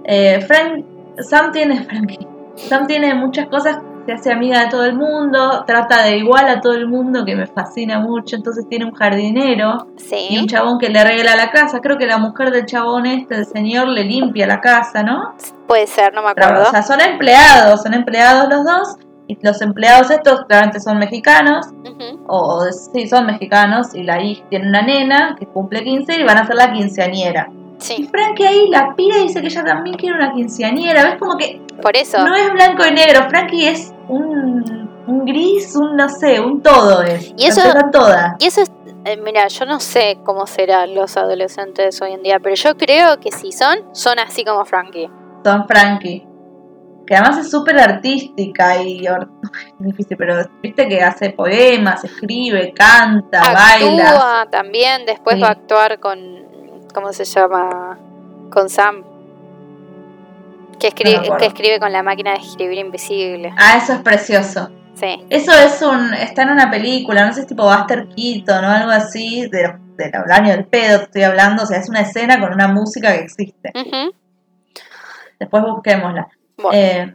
Speaker 1: eh, Frank, Sam tiene, Sam tiene muchas cosas, se hace amiga de todo el mundo, trata de igual a todo el mundo, que me fascina mucho, entonces tiene un jardinero y un chabón que le arregla la casa, creo que la mujer del chabón este, el señor, le limpia la casa, ¿no?
Speaker 2: Puede ser, no me acuerdo.
Speaker 1: o sea, son empleados, son empleados los dos, y los empleados estos claramente son mexicanos, o sí, son mexicanos, y la hija tiene una nena que cumple 15 y van a ser la quinceañera. Y Frankie ahí la pira y dice que ella también quiere una quinceañera. ¿Ves? Como que.
Speaker 2: Por eso.
Speaker 1: No es blanco y negro. Frankie es un, un gris, un no sé, un todo es.
Speaker 2: Y eso. Y eso es. Eh, mira, yo no sé cómo serán los adolescentes hoy en día, pero yo creo que si son, son así como Frankie.
Speaker 1: Son Frankie. Que además es súper artística y. Es difícil, pero viste que hace poemas, escribe, canta, baila. Actúa
Speaker 2: también, después va a actuar con ¿cómo se llama? Con Sam. Que escribe, que escribe con la máquina de escribir invisible.
Speaker 1: Ah, eso es precioso.
Speaker 2: Sí.
Speaker 1: Eso es un. Está en una película, no sé, es tipo Buster Keaton o algo así, de, del año del pedo, estoy hablando. O sea, es una escena con una música que existe. Después busquémosla. Eh,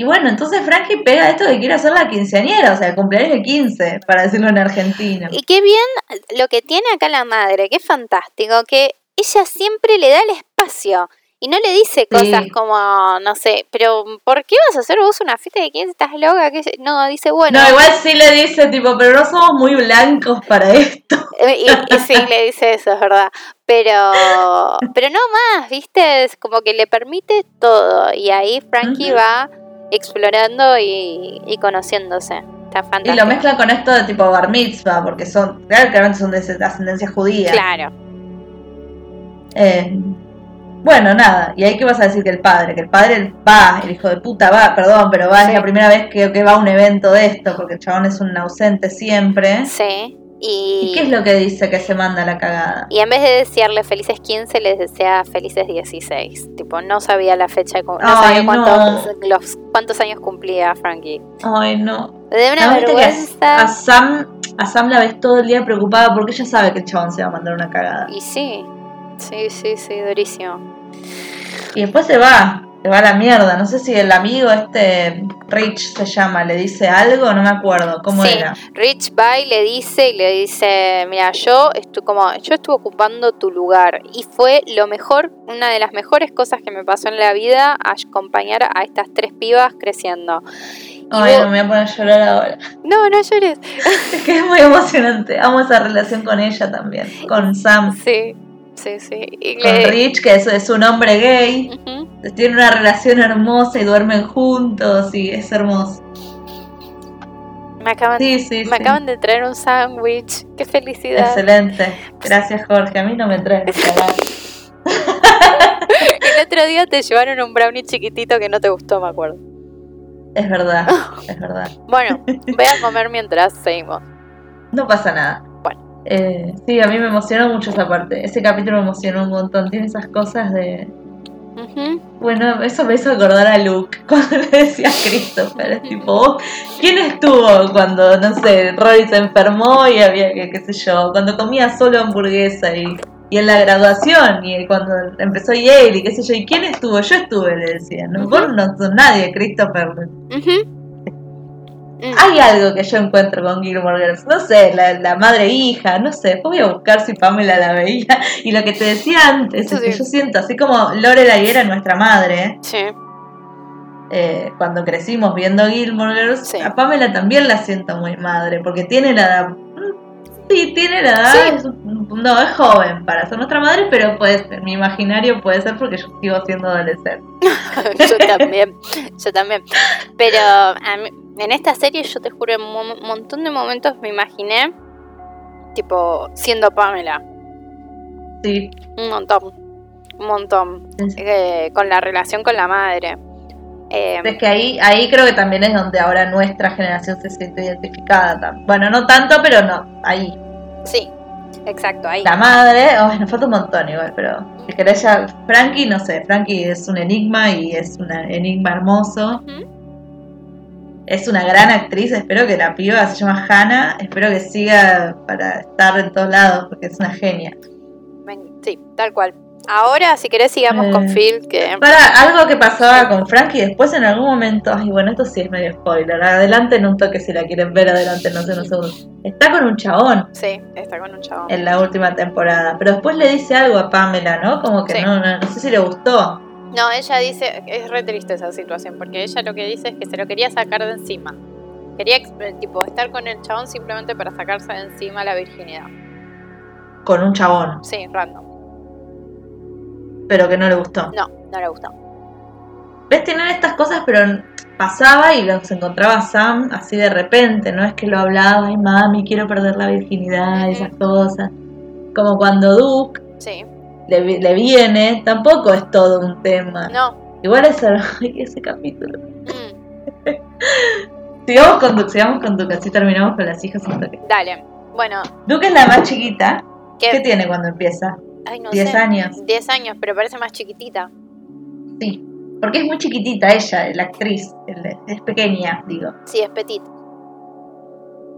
Speaker 1: y bueno, entonces Frankie pega esto de que quiere hacer la quinceañera, o sea, el cumpleaños de 15, para decirlo en argentino.
Speaker 2: Y qué bien lo que tiene acá la madre, qué fantástico, que ella siempre le da el espacio. Y no le dice cosas como, no sé, pero ¿por qué vas a hacer vos una fiesta de 15? ¿Estás loca? No, dice, bueno.
Speaker 1: No, igual sí le dice, tipo, pero no somos muy blancos para esto.
Speaker 2: Y, y sí, le dice eso, es verdad. Pero, pero no más, ¿viste? Es como que le permite todo. Y ahí Frankie va explorando y, y conociéndose. Está fantástico.
Speaker 1: Y lo mezcla con esto de tipo bar mitzvah, porque son, claramente son de ascendencia judía.
Speaker 2: Claro.
Speaker 1: Eh, bueno, nada, y ahí que vas a decir que el padre, que el padre va, el hijo de puta va, perdón, pero va, es la primera vez que, que va a un evento de esto, porque el chabón es un ausente siempre.
Speaker 2: Sí.
Speaker 1: Y, qué es lo que dice que se manda la cagada?
Speaker 2: Y en vez de desearle felices 15, les desea felices 16. Tipo, no sabía la fecha, no sabía cuántos, los, cuántos años cumplía Frankie.
Speaker 1: Ay, no.
Speaker 2: De una vergüenza.
Speaker 1: A, Sam, a Sam la ves todo el día preocupada porque ella sabe que el chabón se va a mandar una cagada.
Speaker 2: Y sí, sí, sí, sí, durísimo.
Speaker 1: Y después se va se va a la mierda. No sé si el amigo este Rich se llama, le dice algo, no me acuerdo cómo sí, era.
Speaker 2: Rich va y le dice y le dice, mira, yo estuve como yo estuve ocupando tu lugar y fue lo mejor, una de las mejores cosas que me pasó en la vida acompañar a estas tres pibas creciendo.
Speaker 1: Ay, no me voy a poner a llorar ahora.
Speaker 2: No, no llores.
Speaker 1: es que es muy emocionante. Amo esa relación con ella también, con Sam.
Speaker 2: Sí, sí, sí.
Speaker 1: con Rich, que es, un hombre gay. Tienen una relación hermosa y duermen juntos y es hermoso.
Speaker 2: Me acaban, me acaban de traer un sándwich. Qué felicidad.
Speaker 1: Excelente. Gracias, Jorge. A mí no me traen El
Speaker 2: otro día te llevaron un brownie chiquitito que no te gustó, me acuerdo.
Speaker 1: Es verdad, es verdad.
Speaker 2: Bueno, voy a comer mientras seguimos.
Speaker 1: No pasa nada. Eh, sí, a mí me emocionó mucho esa parte. Ese capítulo me emocionó un montón. Tiene esas cosas de, bueno, eso me hizo acordar a Luke cuando le decía a Christopher, tipo, ¿quién estuvo cuando, no sé, Rory se enfermó y había que, qué sé yo, cuando comía solo hamburguesa y, y en la graduación y cuando empezó Yale y qué sé yo, ¿y quién estuvo? Yo estuve, le decía, no, vos no sos nadie, Christopher. Mm. Hay algo que yo encuentro con Gilmore Girls, no sé, la, madre hija, no sé, voy a buscar si Pamela la veía. Y lo que te decía antes, es que yo siento, así como Lorelai era nuestra madre,
Speaker 2: sí.
Speaker 1: eh, cuando crecimos viendo Gilmore Girls, a Pamela también la siento muy madre, porque tiene la edad. Sí, tiene la edad. no, es joven para ser nuestra madre, pero puede ser, mi imaginario puede ser porque yo sigo siendo adolescente.
Speaker 2: yo también, yo también. Pero en esta serie, yo te juro, en un montón de momentos me imaginé, tipo, siendo Pamela.
Speaker 1: Sí.
Speaker 2: Un montón, un montón. Eh, con la relación con la madre.
Speaker 1: Eh, es que ahí, ahí creo que también es donde ahora nuestra generación se siente identificada. Bueno, no tanto, pero no, ahí.
Speaker 2: Sí, exacto, ahí.
Speaker 1: La madre, oh, nos falta un montón igual, pero si querés ya, Frankie, no sé, Frankie es un enigma y es un enigma hermoso. Es una gran actriz, espero que la piba se llama Hannah, espero que siga para estar en todos lados porque es una genia.
Speaker 2: Sí, tal cual. Ahora, si querés, sigamos con eh, Phil. Que...
Speaker 1: Para, algo que pasaba con Frank y después en algún momento. Ay, bueno, esto sí es medio spoiler. Adelante en un toque si la quieren ver, adelante, no sé, no sé. Está con un chabón.
Speaker 2: Sí, está con un chabón.
Speaker 1: En la última temporada. Pero después le dice algo a Pamela, ¿no? Como que no, no, sé si le gustó.
Speaker 2: No, ella dice. Es re triste esa situación, porque ella lo que dice es que se lo quería sacar de encima. Quería, tipo, estar con el chabón simplemente para sacarse de encima la virginidad.
Speaker 1: Con un chabón.
Speaker 2: Sí, random
Speaker 1: pero que no le gustó.
Speaker 2: No, no le gustó.
Speaker 1: ¿Ves? Tienen estas cosas, pero pasaba y los encontraba Sam así de repente, no es que lo hablaba, ay mami, quiero perder la virginidad, esas cosas. Como cuando Duke
Speaker 2: sí.
Speaker 1: Le, viene, tampoco es todo un tema.
Speaker 2: No.
Speaker 1: Igual es ese capítulo. Mm. sigamos con Duke, sigamos con Duke, así terminamos con las hijas.
Speaker 2: Dale, bueno.
Speaker 1: Duke es la más chiquita. ¿Qué tiene cuando empieza?
Speaker 2: Ay, no
Speaker 1: 10 años.
Speaker 2: 10 años, pero parece más chiquitita.
Speaker 1: Sí, porque es muy chiquitita ella, la actriz. Es pequeña, digo.
Speaker 2: Sí, es petit.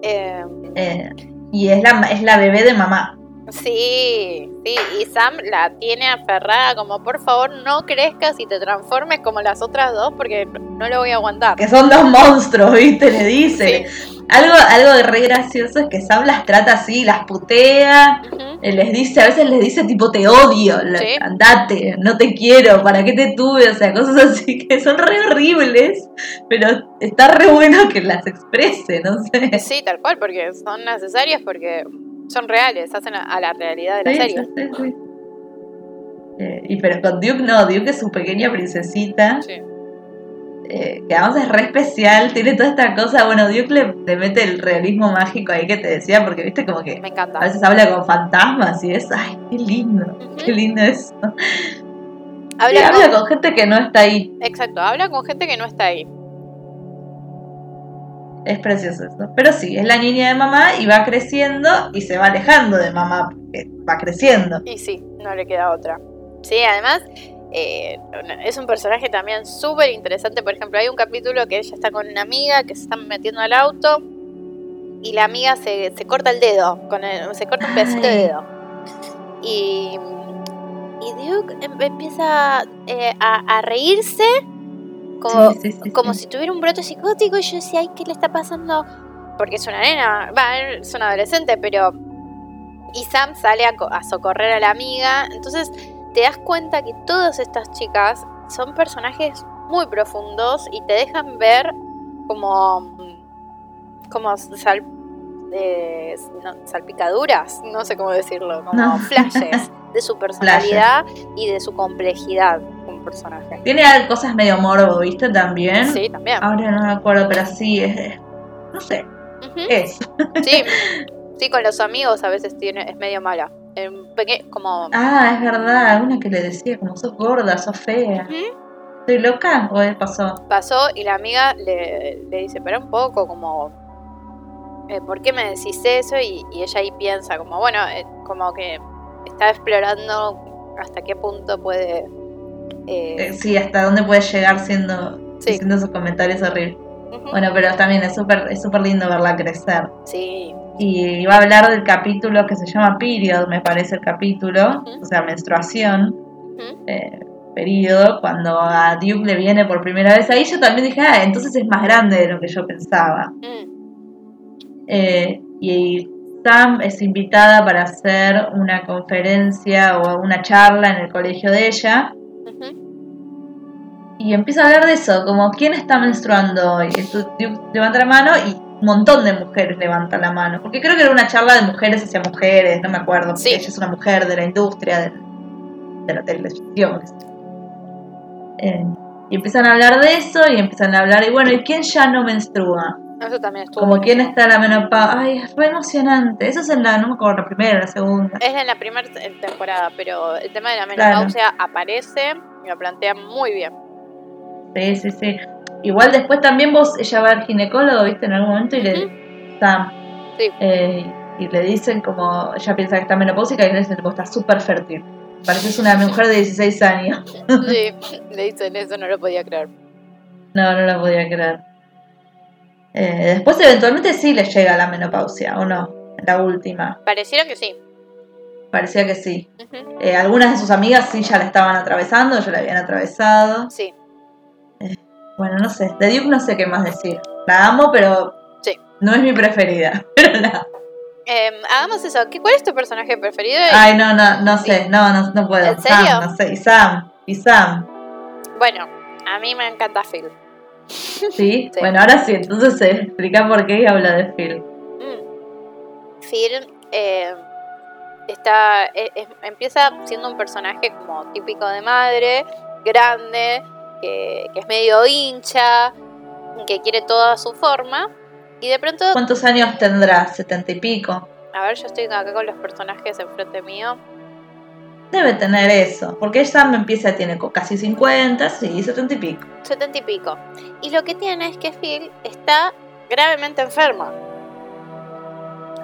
Speaker 1: Eh, eh, y es la, es la bebé de mamá.
Speaker 2: Sí, sí, y Sam la tiene aferrada como por favor no crezcas y te transformes como las otras dos porque no lo voy a aguantar.
Speaker 1: Que son dos monstruos, ¿viste? Le dice. Algo, algo de re gracioso es que Sam las trata así, las putea, eh, les dice, a veces les dice tipo te odio, andate, no te quiero, ¿para qué te tuve? O sea, cosas así que son re horribles, pero está re bueno que las exprese, no sé.
Speaker 2: Sí, tal cual, porque son necesarias porque son reales, hacen a, la realidad de la serie. Sí, sí.
Speaker 1: Eh, y pero con Duke no, Duke es su pequeña princesita. Eh, que además es re especial, tiene toda esta cosa, bueno, Duke le, mete el realismo mágico ahí que te decía, porque viste como que
Speaker 2: Me encanta.
Speaker 1: a veces habla con fantasmas y es, ay, qué lindo, qué lindo eso. Habla, habla con gente que no está ahí.
Speaker 2: Exacto, habla con gente que no está ahí.
Speaker 1: Es precioso eso. Pero sí, es la niña de mamá y va creciendo y se va alejando de mamá, porque va creciendo.
Speaker 2: Y sí, no le queda otra. Sí, además eh, es un personaje también súper interesante. Por ejemplo, hay un capítulo que ella está con una amiga que se están metiendo al auto y la amiga se, corta el dedo, con se corta un pedacito de dedo. Y, y Duke em, empieza eh, a reírse como, si tuviera un brote psicótico y yo decía, ay, ¿qué le está pasando? Porque es una nena, va, es una adolescente, pero... Y Sam sale a, socorrer a la amiga, entonces te das cuenta que todas estas chicas son personajes muy profundos y te dejan ver como como sal, eh, salpicaduras, no sé cómo decirlo, como flashes de su personalidad y de su complejidad personaje.
Speaker 1: Tiene cosas medio morbo, ¿viste? También.
Speaker 2: Sí, también.
Speaker 1: Ahora no me acuerdo, pero sí, es. No sé. Es.
Speaker 2: Sí. Sí, con los amigos a veces tiene, es medio mala. como...
Speaker 1: Ah, es verdad, una que le decía como sos gorda, sos fea. ¿Estoy loca o pasó?
Speaker 2: Pasó y la amiga le, le dice, pero un poco, como, eh, ¿por qué me decís eso? Y, ella ahí piensa, como, bueno, eh, como que está explorando hasta qué punto puede
Speaker 1: eh, eh, sí, hasta dónde puede llegar siendo, haciendo esos comentarios horribles. Bueno, pero también es súper es super lindo verla crecer.
Speaker 2: Sí.
Speaker 1: Y va a hablar del capítulo que se llama Period, me parece el capítulo, o sea, menstruación, eh, periodo, cuando a Duke le viene por primera vez ahí, yo también dije, ah, entonces es más grande de lo que yo pensaba. Mm. y Sam es invitada para hacer una conferencia o una charla en el colegio de ella y empieza a hablar de eso, como quién está menstruando hoy. levanta la mano y un montón de mujeres levantan la mano. Porque creo que era una charla de mujeres hacia mujeres, no me acuerdo, porque ella es una mujer de la industria, de, la televisión. Eh, y empiezan a hablar de eso y empiezan a hablar, y bueno, ¿y quién ya no menstrua?
Speaker 2: Eso también estuvo.
Speaker 1: Como quién está la menopausia. Ay, es re emocionante. Eso es en la, no me acuerdo, la primera, la segunda.
Speaker 2: Es en la primera temporada, pero el tema de la menopausia aparece y lo plantea muy bien.
Speaker 1: Sí, sí, sí. Igual después también vos, ella va al ginecólogo, viste, en algún momento y le. Sam. Sí. Eh, y le dicen como. Ella piensa que está menopáusica y le dicen, vos estás súper fértil. Pareces una mujer de 16 años.
Speaker 2: sí, le dicen eso, no lo podía creer.
Speaker 1: No, no lo podía creer. Eh, después, eventualmente, sí le llega la menopausia, ¿o no? La última.
Speaker 2: Pareciera que sí.
Speaker 1: Parecía que sí. Eh, algunas de sus amigas sí ya la estaban atravesando, ya la habían atravesado.
Speaker 2: Sí.
Speaker 1: Bueno, no sé. De Duke no sé qué más decir. La amo, pero
Speaker 2: sí.
Speaker 1: no es mi preferida. Pero la...
Speaker 2: Em, hagamos eso. ¿Cuál es tu personaje preferido?
Speaker 1: Ay, no, no, no sé. No, no, no puedo.
Speaker 2: ¿En serio?
Speaker 1: Sam, no sé. Y Sam. Y Sam.
Speaker 2: Bueno, a mí me encanta Phil.
Speaker 1: ¿Sí? Bueno, ahora sí. Entonces se explica por qué habla de Phil. Mm.
Speaker 2: Phil eh, está, e, empieza siendo un personaje como típico de madre, grande, que, es medio hincha, que quiere toda su forma. Y de pronto.
Speaker 1: ¿Cuántos años tendrá? ¿Setenta y pico?
Speaker 2: A ver, yo estoy acá con los personajes enfrente mío.
Speaker 1: Debe tener eso, porque me empieza, tiene casi 50, sí, 70 y pico.
Speaker 2: 70 y pico. Y lo que tiene es que Phil está gravemente enfermo.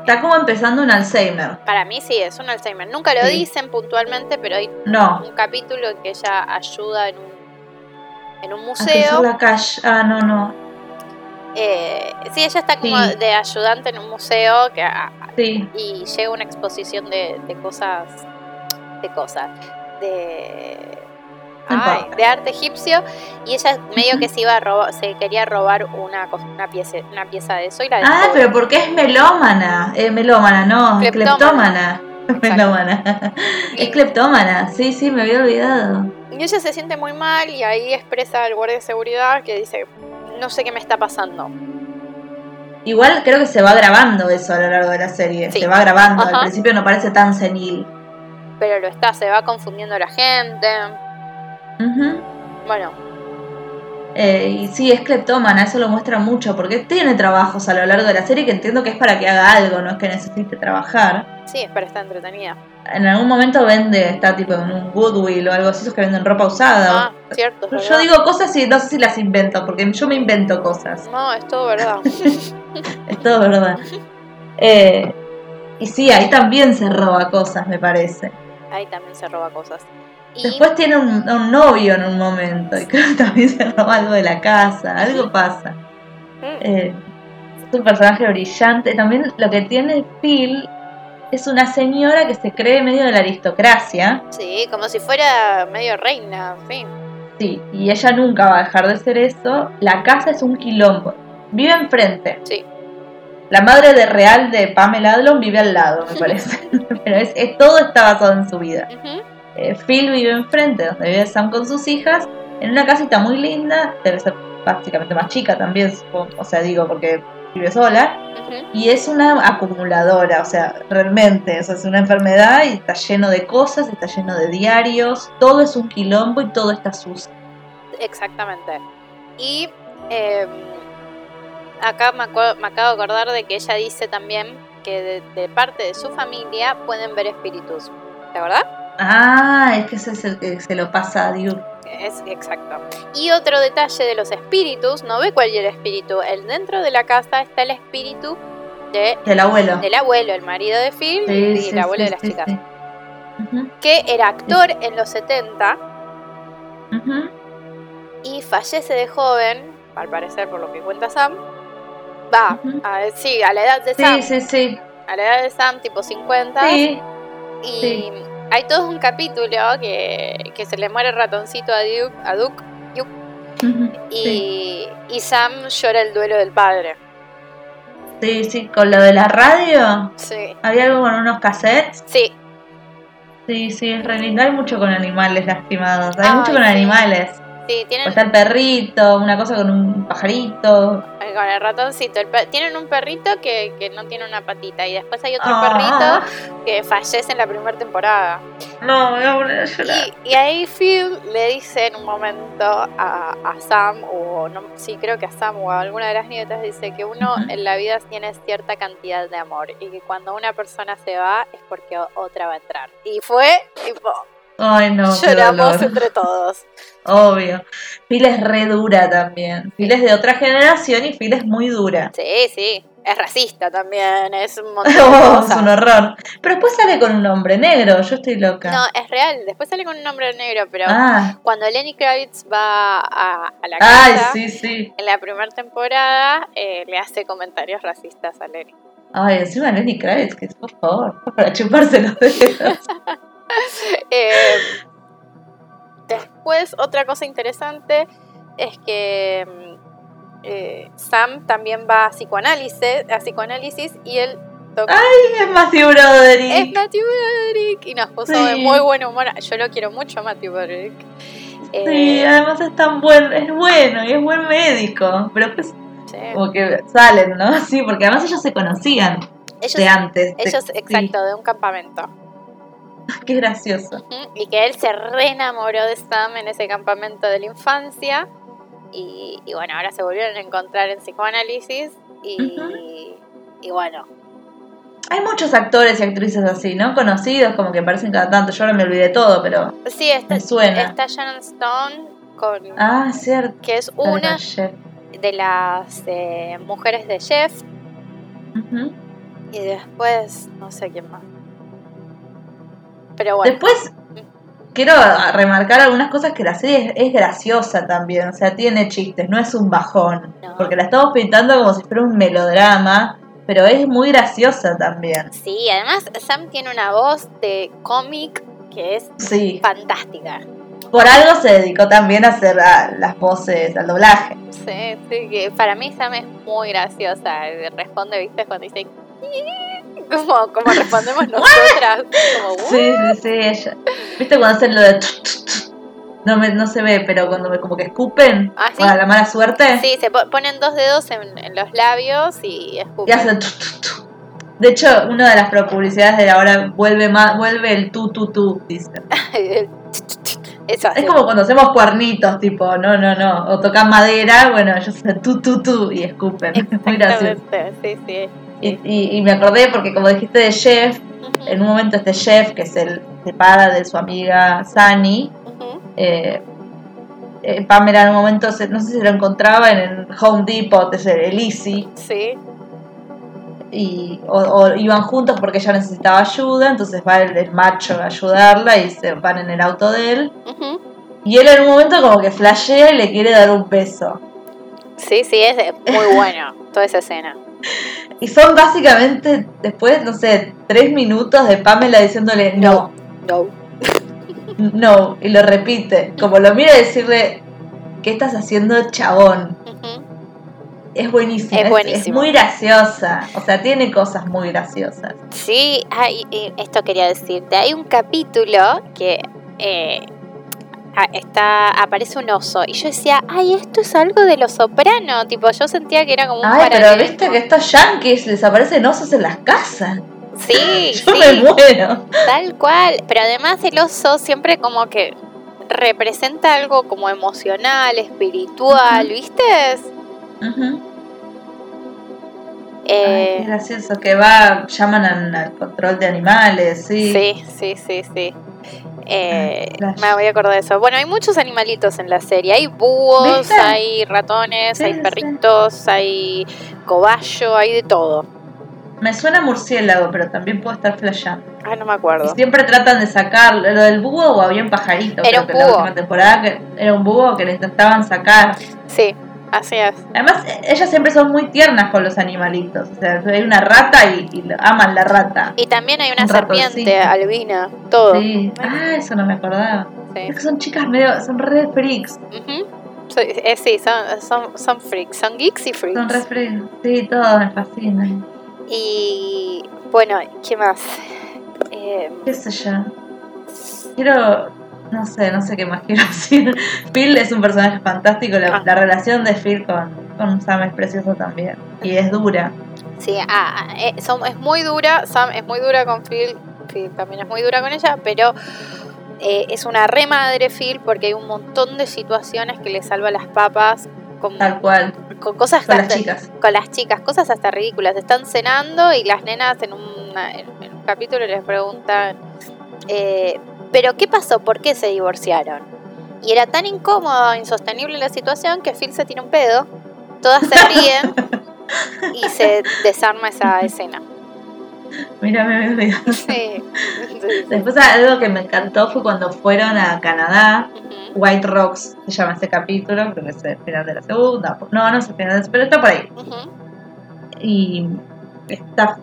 Speaker 1: Está como empezando un Alzheimer.
Speaker 2: Para mí sí, es un Alzheimer. Nunca lo dicen puntualmente, pero hay un capítulo que ella ayuda en un en un museo.
Speaker 1: la calle. Ah, no, no.
Speaker 2: Eh, sí, ella está como de ayudante en un museo que, sí. y llega una exposición de, cosas, de cosas, de, de arte egipcio y ella medio que se iba a robar, se quería robar una, una, pieza, una pieza de eso y la
Speaker 1: Ah, pero porque es melómana, eh, melómana, no, cleptómana. Melómana. es cleptómana, sí, sí, me había olvidado.
Speaker 2: Y ella se siente muy mal y ahí expresa al guardia de seguridad que dice, no sé qué me está pasando.
Speaker 1: Igual creo que se va grabando eso a lo largo de la serie, se va grabando, al principio no parece tan senil.
Speaker 2: Pero lo está, se va confundiendo la gente. Bueno,
Speaker 1: eh, y sí, es cleptómana, eso lo muestra mucho, porque tiene trabajos a lo largo de la serie que entiendo que es para que haga algo, no es que necesite trabajar.
Speaker 2: Sí, es para estar entretenida.
Speaker 1: En algún momento vende, está tipo en un Goodwill o algo así, esos que venden ropa usada.
Speaker 2: Ah, cierto.
Speaker 1: Yo digo cosas y no sé si las invento, porque yo me invento cosas.
Speaker 2: No, es todo verdad.
Speaker 1: es todo verdad. Eh, y sí, ahí también se roba cosas, me parece.
Speaker 2: Ahí también se roba cosas.
Speaker 1: Después tiene un, novio en un momento y creo que también se roba algo de la casa, algo pasa. Mm. Eh, es un personaje brillante. También lo que tiene Phil es una señora que se cree medio de la aristocracia.
Speaker 2: Sí, como si fuera medio reina, fin.
Speaker 1: Sí, y ella nunca va a dejar de ser eso. La casa es un quilombo. Vive enfrente.
Speaker 2: Sí.
Speaker 1: La madre de real de Pamela Adlon vive al lado, me parece. Pero es, todo está basado en su vida. Eh, Phil vive enfrente, donde vive Sam con sus hijas, en una casita muy linda, debe ser básicamente más chica también, o sea, digo, porque vive sola, y es una acumuladora, o sea, realmente, o sea, es una enfermedad y está lleno de cosas, está lleno de diarios, todo es un quilombo y todo está sucio.
Speaker 2: Exactamente. Y em, acá me, acabo de acordar de que ella dice también que de, de parte de su familia pueden ver espíritus. ¿De verdad?
Speaker 1: Ah, es que ese es el que se lo pasa a Dios.
Speaker 2: Es exacto. Y otro detalle de los espíritus, no ve cuál es el espíritu. El dentro de la casa está el espíritu de,
Speaker 1: del abuelo.
Speaker 2: Del abuelo, el marido de Phil y el abuelo de las chicas. Que era actor en los 70 y fallece de joven, al parecer por lo que cuenta Sam. Va, a, sí, a la edad de Sam.
Speaker 1: Sí, sí, sí.
Speaker 2: A la edad de Sam, tipo 50.
Speaker 1: Sí.
Speaker 2: Y hay todo un capítulo que, que se le muere el ratoncito a Duke, a Duke, y, y, Sam llora el duelo del padre.
Speaker 1: Sí, sí, con lo de la radio.
Speaker 2: Sí.
Speaker 1: ¿Había algo con unos cassettes?
Speaker 2: Sí.
Speaker 1: Sí, sí, es re lindo. Hay mucho con animales lastimados. Hay mucho con animales.
Speaker 2: Sí, tienen...
Speaker 1: Está el perrito, una cosa con un pajarito.
Speaker 2: Con el ratoncito. tienen un perrito que, que, no tiene una patita. Y después hay otro perrito que fallece en la primera temporada.
Speaker 1: No, me voy a poner a llorar.
Speaker 2: Y, ahí Phil le dice en un momento a, a Sam, o no, sí, creo que a Sam o a alguna de las nietas, dice que uno en la vida tiene cierta cantidad de amor. Y que cuando una persona se va es porque otra va a entrar. Y fue tipo
Speaker 1: Ay, no.
Speaker 2: Lloramos entre todos.
Speaker 1: Obvio. Phil es re dura también. Phil es de otra generación y Phil es muy dura.
Speaker 2: Sí, sí. Es racista también, es un montón
Speaker 1: oh, Es un horror. Pero después sale con un hombre negro, yo estoy loca.
Speaker 2: No, es real, después sale con un hombre negro, pero ah. cuando Lenny Kravitz va a, la
Speaker 1: casa, sí, sí.
Speaker 2: en la primera temporada, eh, le hace comentarios racistas a Lenny.
Speaker 1: Ay, encima Lenny Kravitz, que es por favor, para chuparse los dedos.
Speaker 2: Eh, después, otra cosa interesante es que mm, eh, Sam también va a psicoanálisis, a psicoanálisis y él toca.
Speaker 1: ¡Ay, es Matthew Broderick!
Speaker 2: Es Matthew Broderick y nos puso de muy buen humor. Yo lo quiero mucho, Matthew Broderick.
Speaker 1: sí, eh, además es tan buen, es bueno y es buen médico. Pero pues, como que salen, ¿no? Sí, porque además ellos se conocían de antes.
Speaker 2: Ellos, exacto, de un campamento.
Speaker 1: Qué gracioso.
Speaker 2: Y que él se re enamoró de Sam en ese campamento de la infancia. Y, bueno, ahora se volvieron a encontrar en psicoanálisis. Y, y bueno,
Speaker 1: hay muchos actores y actrices así, ¿no? Conocidos, como que parecen cada tanto. Yo ahora me olvidé todo, pero.
Speaker 2: Sí, está,
Speaker 1: suena.
Speaker 2: está Sharon Stone con.
Speaker 1: Ah, cierto.
Speaker 2: Que es una de las eh, mujeres de Jeff. Y después, no sé quién más.
Speaker 1: Después, quiero remarcar algunas cosas que la serie es, graciosa también, o sea, tiene chistes, no es un bajón, porque la estamos pintando como si fuera un melodrama, pero es muy graciosa también.
Speaker 2: Sí, además Sam tiene una voz de cómic que es fantástica.
Speaker 1: Por algo se dedicó también a hacer las voces, al doblaje.
Speaker 2: Sí, sí, que para mí Sam es muy graciosa. Responde, viste, cuando dice como, como respondemos nosotras. Como,
Speaker 1: sí, sí, sí, ella. ¿Viste cuando hacen lo de... No, me, no se ve, pero cuando me como que escupen ¿Ah, para la mala suerte.
Speaker 2: Sí, se ponen dos dedos en, los labios y escupen.
Speaker 1: Y hacen... De hecho, una de las publicidades de ahora vuelve más, vuelve el tu tu tu, dice. es como cuando hacemos cuernitos, tipo, no, no, no, o tocan madera, bueno, ellos hacen tu tu tu y escupen. Muy gracioso.
Speaker 2: Sí, sí.
Speaker 1: Y, me acordé porque como dijiste de Jeff, en un momento este Jeff, que es el separa de su amiga Sani, eh, eh, Pamela en un momento, no sé si se lo encontraba en el Home Depot, es el Easy.
Speaker 2: Sí.
Speaker 1: Y, o, iban juntos porque ella necesitaba ayuda, entonces va el, macho a ayudarla y se van en el auto de él. Y él en un momento como que flashea y le quiere dar un beso.
Speaker 2: Sí, sí, es muy bueno toda esa escena.
Speaker 1: Y son básicamente, después, no sé, tres minutos de Pamela diciéndole no.
Speaker 2: No.
Speaker 1: No, y lo repite. Como lo mira decirle, ¿qué estás haciendo, chabón? Es buenísimo. Es, buenísimo. Es, muy graciosa. O sea, tiene cosas muy graciosas.
Speaker 2: Sí, hay, esto quería decirte. Hay un capítulo que eh, está, aparece un oso. Y yo decía, ay, esto es algo de los soprano. Tipo, yo sentía que era como un
Speaker 1: Ay, pero viste que estos yankees les aparecen osos en las casas.
Speaker 2: Sí,
Speaker 1: yo me muero.
Speaker 2: Tal cual. Pero además el oso siempre como que representa algo como emocional, espiritual, ¿viste?
Speaker 1: Eh, gracioso, que va, llaman al, control de animales, sí.
Speaker 2: Sí, sí, sí, sí. Eh, me voy a acordar de eso. Bueno, hay muchos animalitos en la serie. Hay búhos, hay ratones, hay perritos, hay cobayo, hay de todo.
Speaker 1: Me suena murciélago, pero también puedo estar flasheando.
Speaker 2: Ah, no me acuerdo.
Speaker 1: siempre tratan de sacar lo del búho o había un pajarito.
Speaker 2: Era un búho. la
Speaker 1: última temporada que era un búho que le intentaban sacar.
Speaker 2: Sí. Así es.
Speaker 1: Además, ellas siempre son muy tiernas con los animalitos. O sea, hay una rata y, aman la rata.
Speaker 2: Y también hay una serpiente albina, todo.
Speaker 1: Sí. Ah, eso no me acordaba. Sí. Es que son chicas medio, son re freaks.
Speaker 2: Eh, sí, son, son, son, freaks, son geeks y freaks.
Speaker 1: Son re freaks, sí, todos me fascinan.
Speaker 2: Y bueno, ¿qué más?
Speaker 1: Eh, ¿Qué sé yo? Quiero no sé, no sé qué más quiero decir. Phil es un personaje fantástico, la, ah. relación de Phil con, con Sam es preciosa también. Y es dura.
Speaker 2: Sí, ah, ah eh, es muy dura, Sam es muy dura con Phil, Phil también es muy dura con ella, pero eh, es una re madre Phil porque hay un montón de situaciones que le salva las papas.
Speaker 1: Con, Tal cual.
Speaker 2: Con cosas
Speaker 1: con las chicas.
Speaker 2: Con las chicas, cosas hasta ridículas. Están cenando y las nenas en, en un capítulo les preguntan, eh, ¿pero qué pasó? ¿Por qué se divorciaron? Y era tan incómodo, insostenible la situación que Phil se tira un pedo, todas se ríen y se desarma esa escena.
Speaker 1: Mira, me Sí. Después algo que me encantó fue cuando fueron a Canadá, White Rocks se llama ese capítulo, creo que es el final de la segunda. No, no es el final de la pero está por ahí. Y está,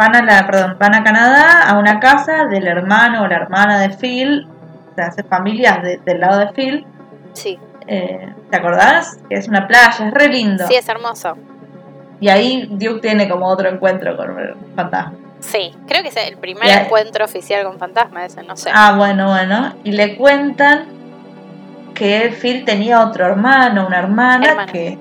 Speaker 1: van a la, perdón, van a Canadá a una casa del hermano o la hermana de Phil, o sea, hace familias del lado de Phil.
Speaker 2: Sí.
Speaker 1: Eh, ¿Te acordás? Que es una playa, es re lindo.
Speaker 2: Sí, es hermoso.
Speaker 1: Y ahí Duke tiene como otro encuentro con el fantasma.
Speaker 2: Sí, creo que es el primer encuentro oficial con fantasma ese, no sé.
Speaker 1: Ah, bueno, bueno. Y le cuentan que Phil tenía otro hermano, una hermana, que...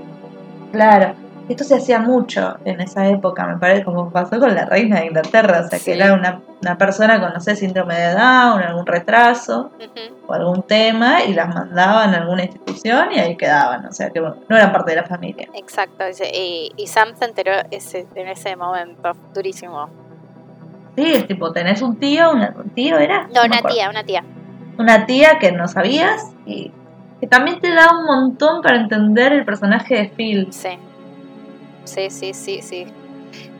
Speaker 1: Claro, esto se hacía mucho en esa época, me parece, como pasó con la reina de Inglaterra, o sea, que era una, persona con, no sé, síndrome de Down, algún retraso o algún tema, y las mandaban a alguna institución y ahí quedaban, o sea, que no eran parte de la familia.
Speaker 2: Exacto, y, y Sam se enteró ese, en ese momento, durísimo.
Speaker 1: Sí, es tipo, tenés un tío, una, un tío era.
Speaker 2: No, una tía, una tía.
Speaker 1: Una tía que no sabías y que también te da un montón para entender el personaje de Phil.
Speaker 2: Sí. Sí, sí, sí, sí.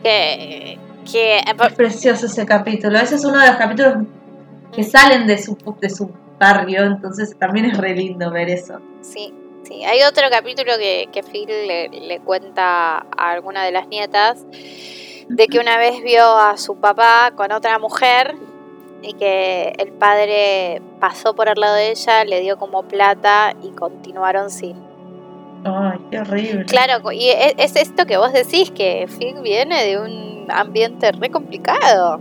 Speaker 2: Que, que
Speaker 1: eh, es precioso ese capítulo. Ese es uno de los capítulos que salen de su, de su barrio, entonces también es re lindo ver eso.
Speaker 2: Sí, sí. Hay otro capítulo que, que Phil le, le cuenta a alguna de las nietas de que una vez vio a su papá con otra mujer y que el padre pasó por el lado de ella, le dio como plata y continuaron sin.
Speaker 1: Ay, qué horrible.
Speaker 2: Claro, y e, es, esto que vos decís, que Phil viene de un ambiente re complicado.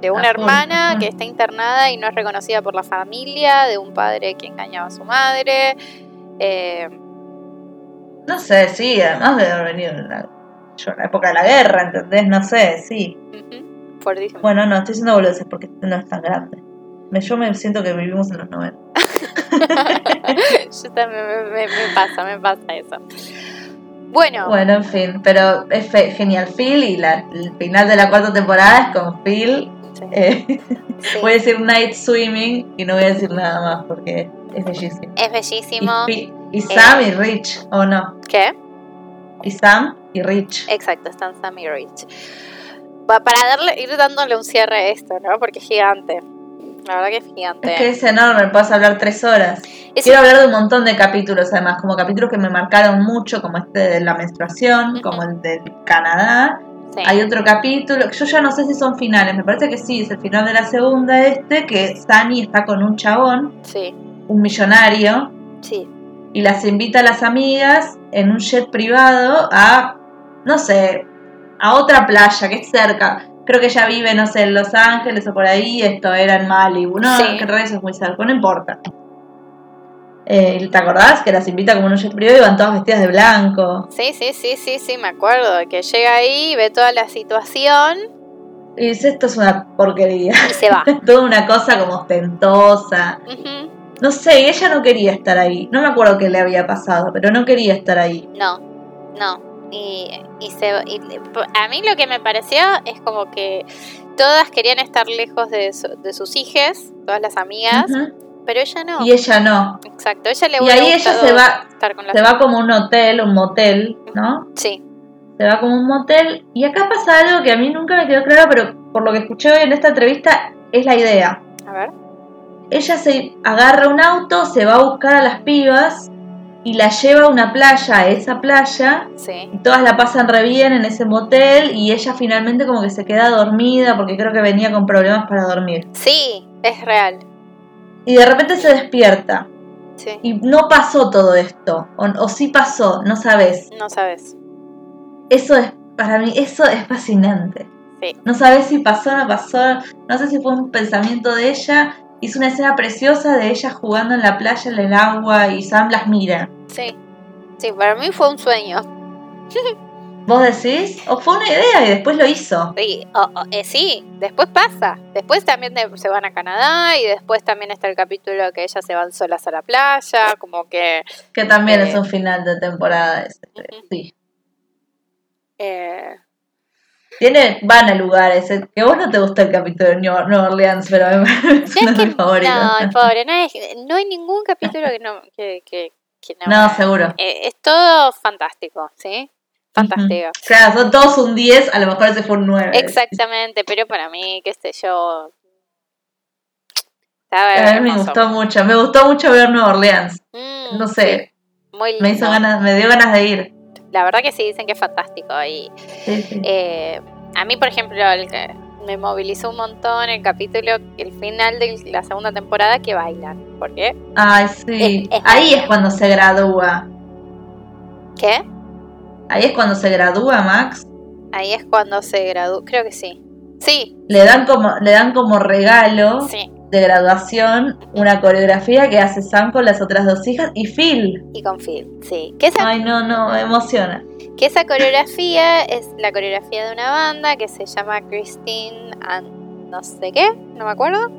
Speaker 2: De una hermana que está internada y no es reconocida por la familia, de un padre que engañaba a su madre. Eh,
Speaker 1: no sé, sí, además de haber venido yo, en la época de la guerra, ¿entendés? No sé, sí. Bueno, no, estoy diciendo boludeces porque no es tan grande. Yo me siento que vivimos en los 90.
Speaker 2: yo también me, pasa, me pasa eso. Bueno.
Speaker 1: Bueno, en fin, pero es genial Phil y la, el final de la cuarta temporada es con Phil. Eh, voy a decir Night Swimming y no voy a decir nada más porque es bellísimo.
Speaker 2: Es bellísimo.
Speaker 1: Y, Sam y Rich, ¿o no?
Speaker 2: ¿Qué?
Speaker 1: Y Sam y Rich.
Speaker 2: Exacto, están Sam y Rich. Para darle, ir dándole un cierre a esto, ¿no? Porque es gigante. La verdad que es gigante.
Speaker 1: Es que es enorme, puedes hablar tres horas. Quiero hablar de un montón de capítulos, además, como capítulos que me marcaron mucho, como este de la menstruación, como el de Canadá. Hay otro capítulo, yo ya no sé si son finales, me parece que sí, es el final de la segunda este, que Sani está con un chabón,
Speaker 2: sí.
Speaker 1: un millonario,
Speaker 2: sí.
Speaker 1: y las invita a las amigas en un jet privado a no sé, a otra playa que es cerca. Creo que ella vive, no sé, en Los Ángeles o por ahí, esto era en Malibu. No, que en es muy cerca, no importa. Eh, ¿Te acordás? Que las invita como un jet privado y van todas vestidas de blanco.
Speaker 2: Sí, sí, sí, sí, sí, me acuerdo. Que llega ahí, ve toda la situación.
Speaker 1: Y dice, esto es una porquería.
Speaker 2: Y se va.
Speaker 1: Toda una cosa como ostentosa. No sé, ella no quería estar ahí. No me acuerdo qué le había pasado, pero no quería estar ahí.
Speaker 2: No, no. Y, y, se, a mí lo que me pareció es como que todas querían estar lejos de, de sus hijas, todas las amigas, pero ella no.
Speaker 1: Y ella no.
Speaker 2: Exacto, ella le
Speaker 1: Y ahí ella se va, se va como un hotel, un motel, ¿no?
Speaker 2: Sí.
Speaker 1: Se va como un motel. Y acá pasa algo que a mí nunca me quedó claro, pero por lo que escuché hoy en esta entrevista, es la idea.
Speaker 2: A ver.
Speaker 1: Ella se agarra un auto, se va a buscar a las pibas y la lleva a una playa, a esa playa, y todas la pasan re bien en ese motel y ella finalmente como que se queda dormida porque creo que venía con problemas para dormir.
Speaker 2: Sí, es real.
Speaker 1: Y de repente se despierta. Sí. Y no pasó todo esto, o, o sí pasó, no sabes.
Speaker 2: No sabes.
Speaker 1: Eso es, para mí, eso es fascinante.
Speaker 2: Sí.
Speaker 1: No sabes si pasó o no pasó, no sé si fue un pensamiento de ella, hizo una escena preciosa de ella jugando en la playa en el agua y Sam las mira.
Speaker 2: Sí, sí, para mí fue un sueño.
Speaker 1: ¿Vos decís? ¿O fue una idea y después lo hizo?
Speaker 2: Sí, eh, sí después pasa. Después también se van a Canadá y después también está el capítulo que ellas se van solas a la playa, como que...
Speaker 1: Que también es eh, un final de temporada ese, sí.
Speaker 2: Eh,
Speaker 1: tiene, van a lugares. Que vos no te gusta el capítulo de New Orleans, pero a mí es uno de mis favoritos.
Speaker 2: No, pobre, no, no, hay ningún capítulo que no. Que, que,
Speaker 1: no, no, seguro.
Speaker 2: es todo fantástico, ¿sí? fantástico.
Speaker 1: Claro, son todos un 10, a lo mejor ese fue un 9.
Speaker 2: Exactamente, pero para mí, qué sé yo.
Speaker 1: A mí me gustó mucho, me gustó mucho ver Nueva Orleans. Mm, no sé. muy lindo. Me hizo ganas, me dio ganas de ir.
Speaker 2: La verdad que sí, dicen que es fantástico. Y, eh, a mí, por ejemplo, el que me movilizó un montón el capítulo, el final de la segunda temporada que bailan. ¿Por qué?
Speaker 1: Ay, sí. Ahí es cuando se gradúa.
Speaker 2: ¿Qué?
Speaker 1: Ahí es cuando se gradúa Max.
Speaker 2: Ahí es cuando se gradúa, creo que sí. Sí.
Speaker 1: Le dan como, le dan como regalo de graduación una coreografía que hace Sam con las otras dos hijas y Phil.
Speaker 2: Y con Phil, sí.
Speaker 1: Ay, no, no, me emociona.
Speaker 2: Que esa coreografía es la coreografía de una banda que se llama Christine and no sé qué, no me acuerdo.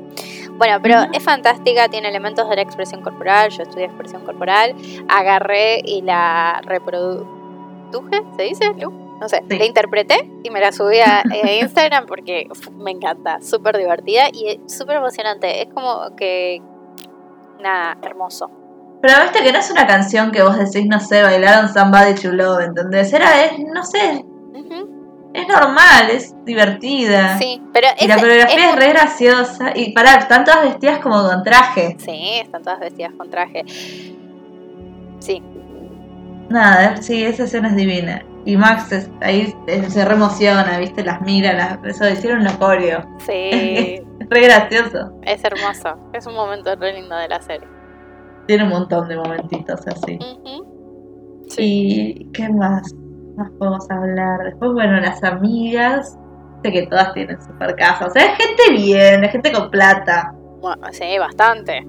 Speaker 2: Bueno, pero es fantástica, tiene elementos de la expresión corporal, yo estudié expresión corporal, agarré y la reproduje ¿se dice? No sé, la interpreté y me la subí a, Instagram porque me encanta, súper divertida y súper emocionante. Es como que, nada, hermoso.
Speaker 1: Pero viste que no es una canción que vos decís, no sé, bailaron Somebody to Love, ¿entendés? Era, es, no sé, es normal, es divertida.
Speaker 2: Sí, pero
Speaker 1: y la coreografía es, re graciosa. Y pará, están todas vestidas como con traje.
Speaker 2: Sí, están todas vestidas con traje. Sí,
Speaker 1: Nada, sí, esa escena es divina. Y Max ahí se reemociona, ¿viste? Las mira, las, eso hicieron un coreo.
Speaker 2: Sí.
Speaker 1: re gracioso.
Speaker 2: Es hermoso. Es un momento re lindo de la serie.
Speaker 1: Tiene un montón de momentitos así. ¿Y qué más? Más podemos hablar. Después, bueno, las amigas. Sé que todas tienen super casa. O sea, es gente bien, es gente con plata.
Speaker 2: Bueno, sí, bastante.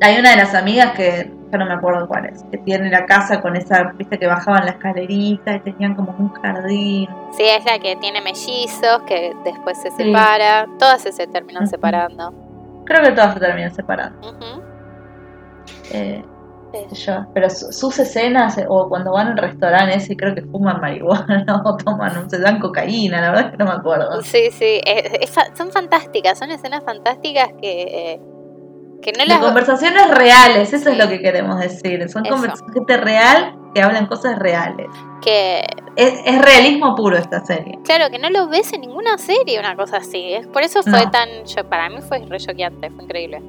Speaker 1: Hay una de las amigas que no me acuerdo cuál es, que tiene la casa con esa, viste que bajaban la escalerita y tenían como un jardín.
Speaker 2: Sí, es la que tiene mellizos, que después se separa, todas se terminan separando.
Speaker 1: Creo que todas se terminan separando. Eh, yo, pero sus escenas, eh, o cuando van al restaurante ese, creo que fuman marihuana o toman, se dan cocaína, la verdad es que no me acuerdo.
Speaker 2: Sí, sí, son fantásticas, son escenas fantásticas que... Eh, que no las...
Speaker 1: conversaciones reales, eso es lo que queremos decir. Son conversaciones gente real que hablan cosas reales.
Speaker 2: Que
Speaker 1: es, realismo puro esta serie.
Speaker 2: Claro, que no lo ves en ninguna serie, una cosa así. Es, por eso fue tan. Yo, para mí fue re choqueante, fue increíble.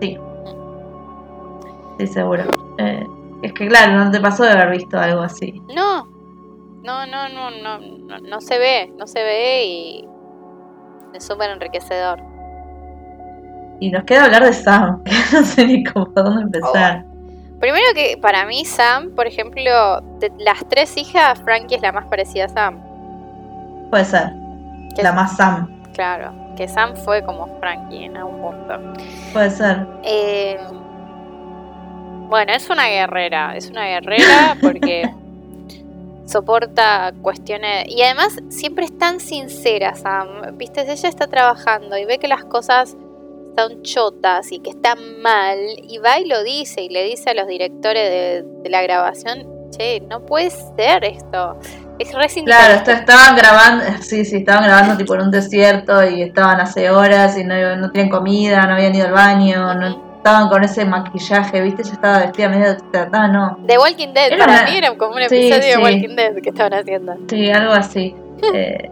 Speaker 1: Sí. Sí, seguro. Eh, es que, claro, no te pasó de haber visto algo así.
Speaker 2: No. No, no, no, no, no, no se ve, no se ve y es súper enriquecedor.
Speaker 1: Y nos queda hablar de Sam, que no sé ni cómo por dónde empezar.
Speaker 2: Primero que para mí Sam, por ejemplo, de las tres hijas, Frankie es la más parecida a Sam.
Speaker 1: Puede ser. la más Sam.
Speaker 2: Claro, que Sam fue como Frankie en algún punto.
Speaker 1: Puede ser.
Speaker 2: Eh, bueno, es una guerrera, es una guerrera porque soporta cuestiones y además siempre es tan sincera Sam, viste, ella está trabajando y ve que las cosas están chotas y que están mal, y va y lo dice y le dice a los directores de, la grabación, che, no puede ser esto. Es re
Speaker 1: Claro, estaban grabando, sí, sí, estaban grabando tipo en un desierto y estaban hace horas y no, no tienen comida, no habían ido al baño, no estaban con ese maquillaje, ¿viste? Ella estaba vestida medio tratada, no.
Speaker 2: The Walking Dead, para mí era como un episodio de Walking Dead que estaban haciendo.
Speaker 1: Sí, algo así. Eh,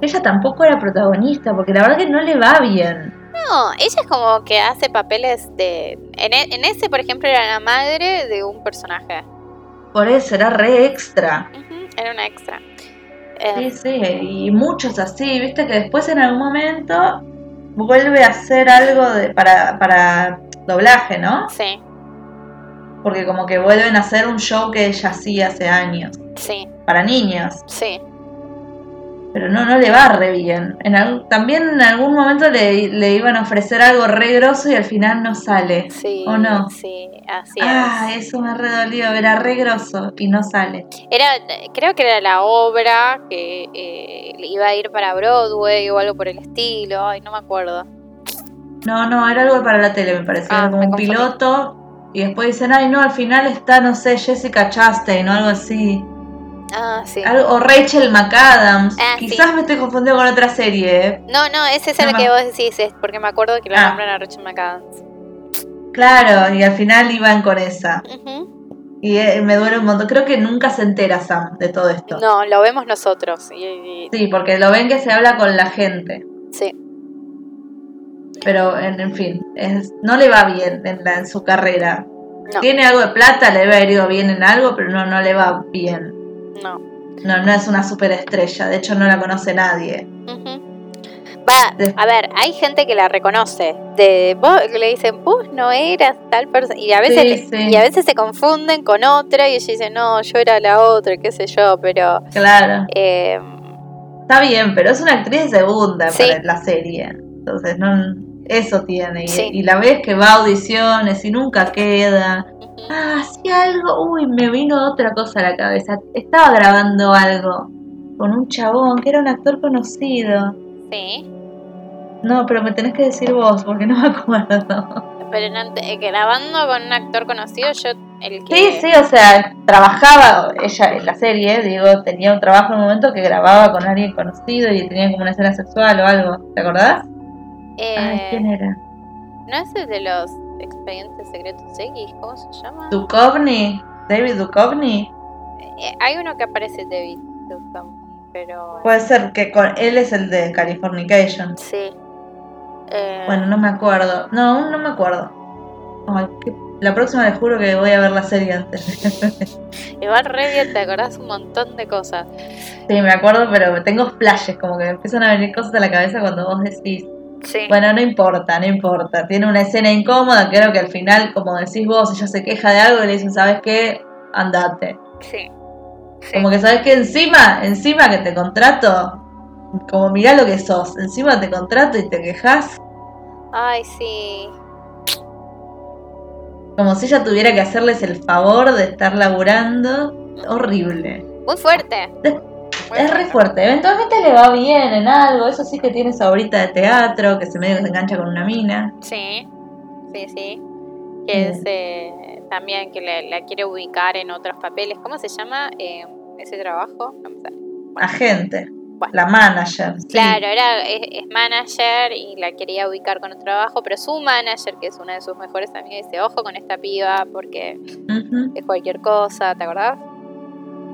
Speaker 1: ella tampoco era protagonista, porque la verdad que no le va bien.
Speaker 2: No, ella es como que hace papeles de... En, e, ese, por ejemplo, era la madre de un personaje.
Speaker 1: Por eso, era re extra.
Speaker 2: era una extra.
Speaker 1: Sí, eh, sí, y muchos así, viste que después en algún momento vuelve a hacer algo de, para, para doblaje, ¿no?
Speaker 2: Sí.
Speaker 1: Porque como que vuelven a hacer un show que ella hacía hace años.
Speaker 2: Sí.
Speaker 1: Para niños.
Speaker 2: Sí.
Speaker 1: Pero no, no le va re bien. En también en algún momento le, le, iban a ofrecer algo re grosso y al final no sale. Sí, ¿O no?
Speaker 2: Sí, así
Speaker 1: ah, eso me redolió, era re grosso y no sale.
Speaker 2: Era, creo que era la obra que eh, iba a ir para Broadway o algo por el estilo, ay, no me acuerdo.
Speaker 1: No, no, era algo para la tele, me parece, ah, como un piloto. Y después dicen, ay, no, al final está, no sé, Jessica Chastain o algo así.
Speaker 2: Ah, sí.
Speaker 1: o Rachel McAdams. Ah, Quizás me estoy confundiendo con otra serie. ¿eh?
Speaker 2: No, no, es el que vos decís, es porque me acuerdo que la ah. nombran a Rachel McAdams.
Speaker 1: Claro, y al final iban con esa. Y eh, me duele un montón. Creo que nunca se entera Sam de todo esto.
Speaker 2: No, lo vemos nosotros.
Speaker 1: Sí, porque lo ven que se habla con la gente.
Speaker 2: Sí.
Speaker 1: Pero, en, fin, es, no le va bien en, en su carrera. Tiene algo de plata, le ha ido bien en algo, pero no, no le va bien.
Speaker 2: No.
Speaker 1: No, no es una superestrella, de hecho no la conoce nadie.
Speaker 2: Va, a ver, hay gente que la reconoce. De vos que le dicen, vos no eras tal persona. Y a veces y a veces se confunden con otra y ella dice, no, yo era la otra, qué sé yo, pero.
Speaker 1: Claro.
Speaker 2: Eh,
Speaker 1: Está bien, pero es una actriz segunda para la serie. Entonces, no, eso tiene. Y, y, la ves que va a audiciones y nunca queda ah, sí, algo, uy, me vino otra cosa a la cabeza. Estaba grabando algo con un chabón que era un actor conocido.
Speaker 2: Sí.
Speaker 1: No, pero me tenés que decir vos, porque no me acuerdo.
Speaker 2: Pero eh, grabando con un actor conocido, yo el que...
Speaker 1: Sí, sí, o sea, trabajaba ella en la serie, digo, tenía un trabajo en un momento que grababa con alguien conocido y tenía como una escena sexual o algo, ¿te acordás?
Speaker 2: Eh,
Speaker 1: Ay, ¿quién era?
Speaker 2: ¿No es el de los Expedientes Secretos X, ¿cómo se llama?
Speaker 1: Duchovny, David Duchovny.
Speaker 2: Eh, hay uno que aparece David Duchovny, pero...
Speaker 1: Puede ser que con él es el de Californication.
Speaker 2: Sí.
Speaker 1: Eh, bueno, no me acuerdo. No, no me acuerdo. La próxima les juro que voy a ver la serie antes.
Speaker 2: Igual re bien, te acordás un montón de cosas.
Speaker 1: Sí, me acuerdo, pero tengo flashes, como que me empiezan a venir cosas a la cabeza cuando vos decís bueno, no importa, no importa. Tiene una escena incómoda, creo que al final, como decís vos, ella se queja de algo y le dicen, ¿sabes qué? Andate.
Speaker 2: Sí.
Speaker 1: Como que sabes que encima, encima que te contrato, como mirá lo que sos, encima te contrato y te quejas.
Speaker 2: Ay, sí.
Speaker 1: Como si ella tuviera que hacerles el favor de estar laburando. Horrible.
Speaker 2: Muy fuerte
Speaker 1: es re fuerte. Eventualmente le va bien en algo. Eso sí que tiene esa horita de teatro, que se medio se engancha con una mina.
Speaker 2: Sí, sí, sí. Que es eh, también que la quiere ubicar en otros papeles. ¿Cómo se llama eh, ese trabajo?
Speaker 1: Agente. La manager.
Speaker 2: Claro, era, es, manager y la quería ubicar con otro trabajo, pero su manager, que es una de sus mejores amigas, dice, ojo con esta piba porque es cualquier cosa, ¿te acordás?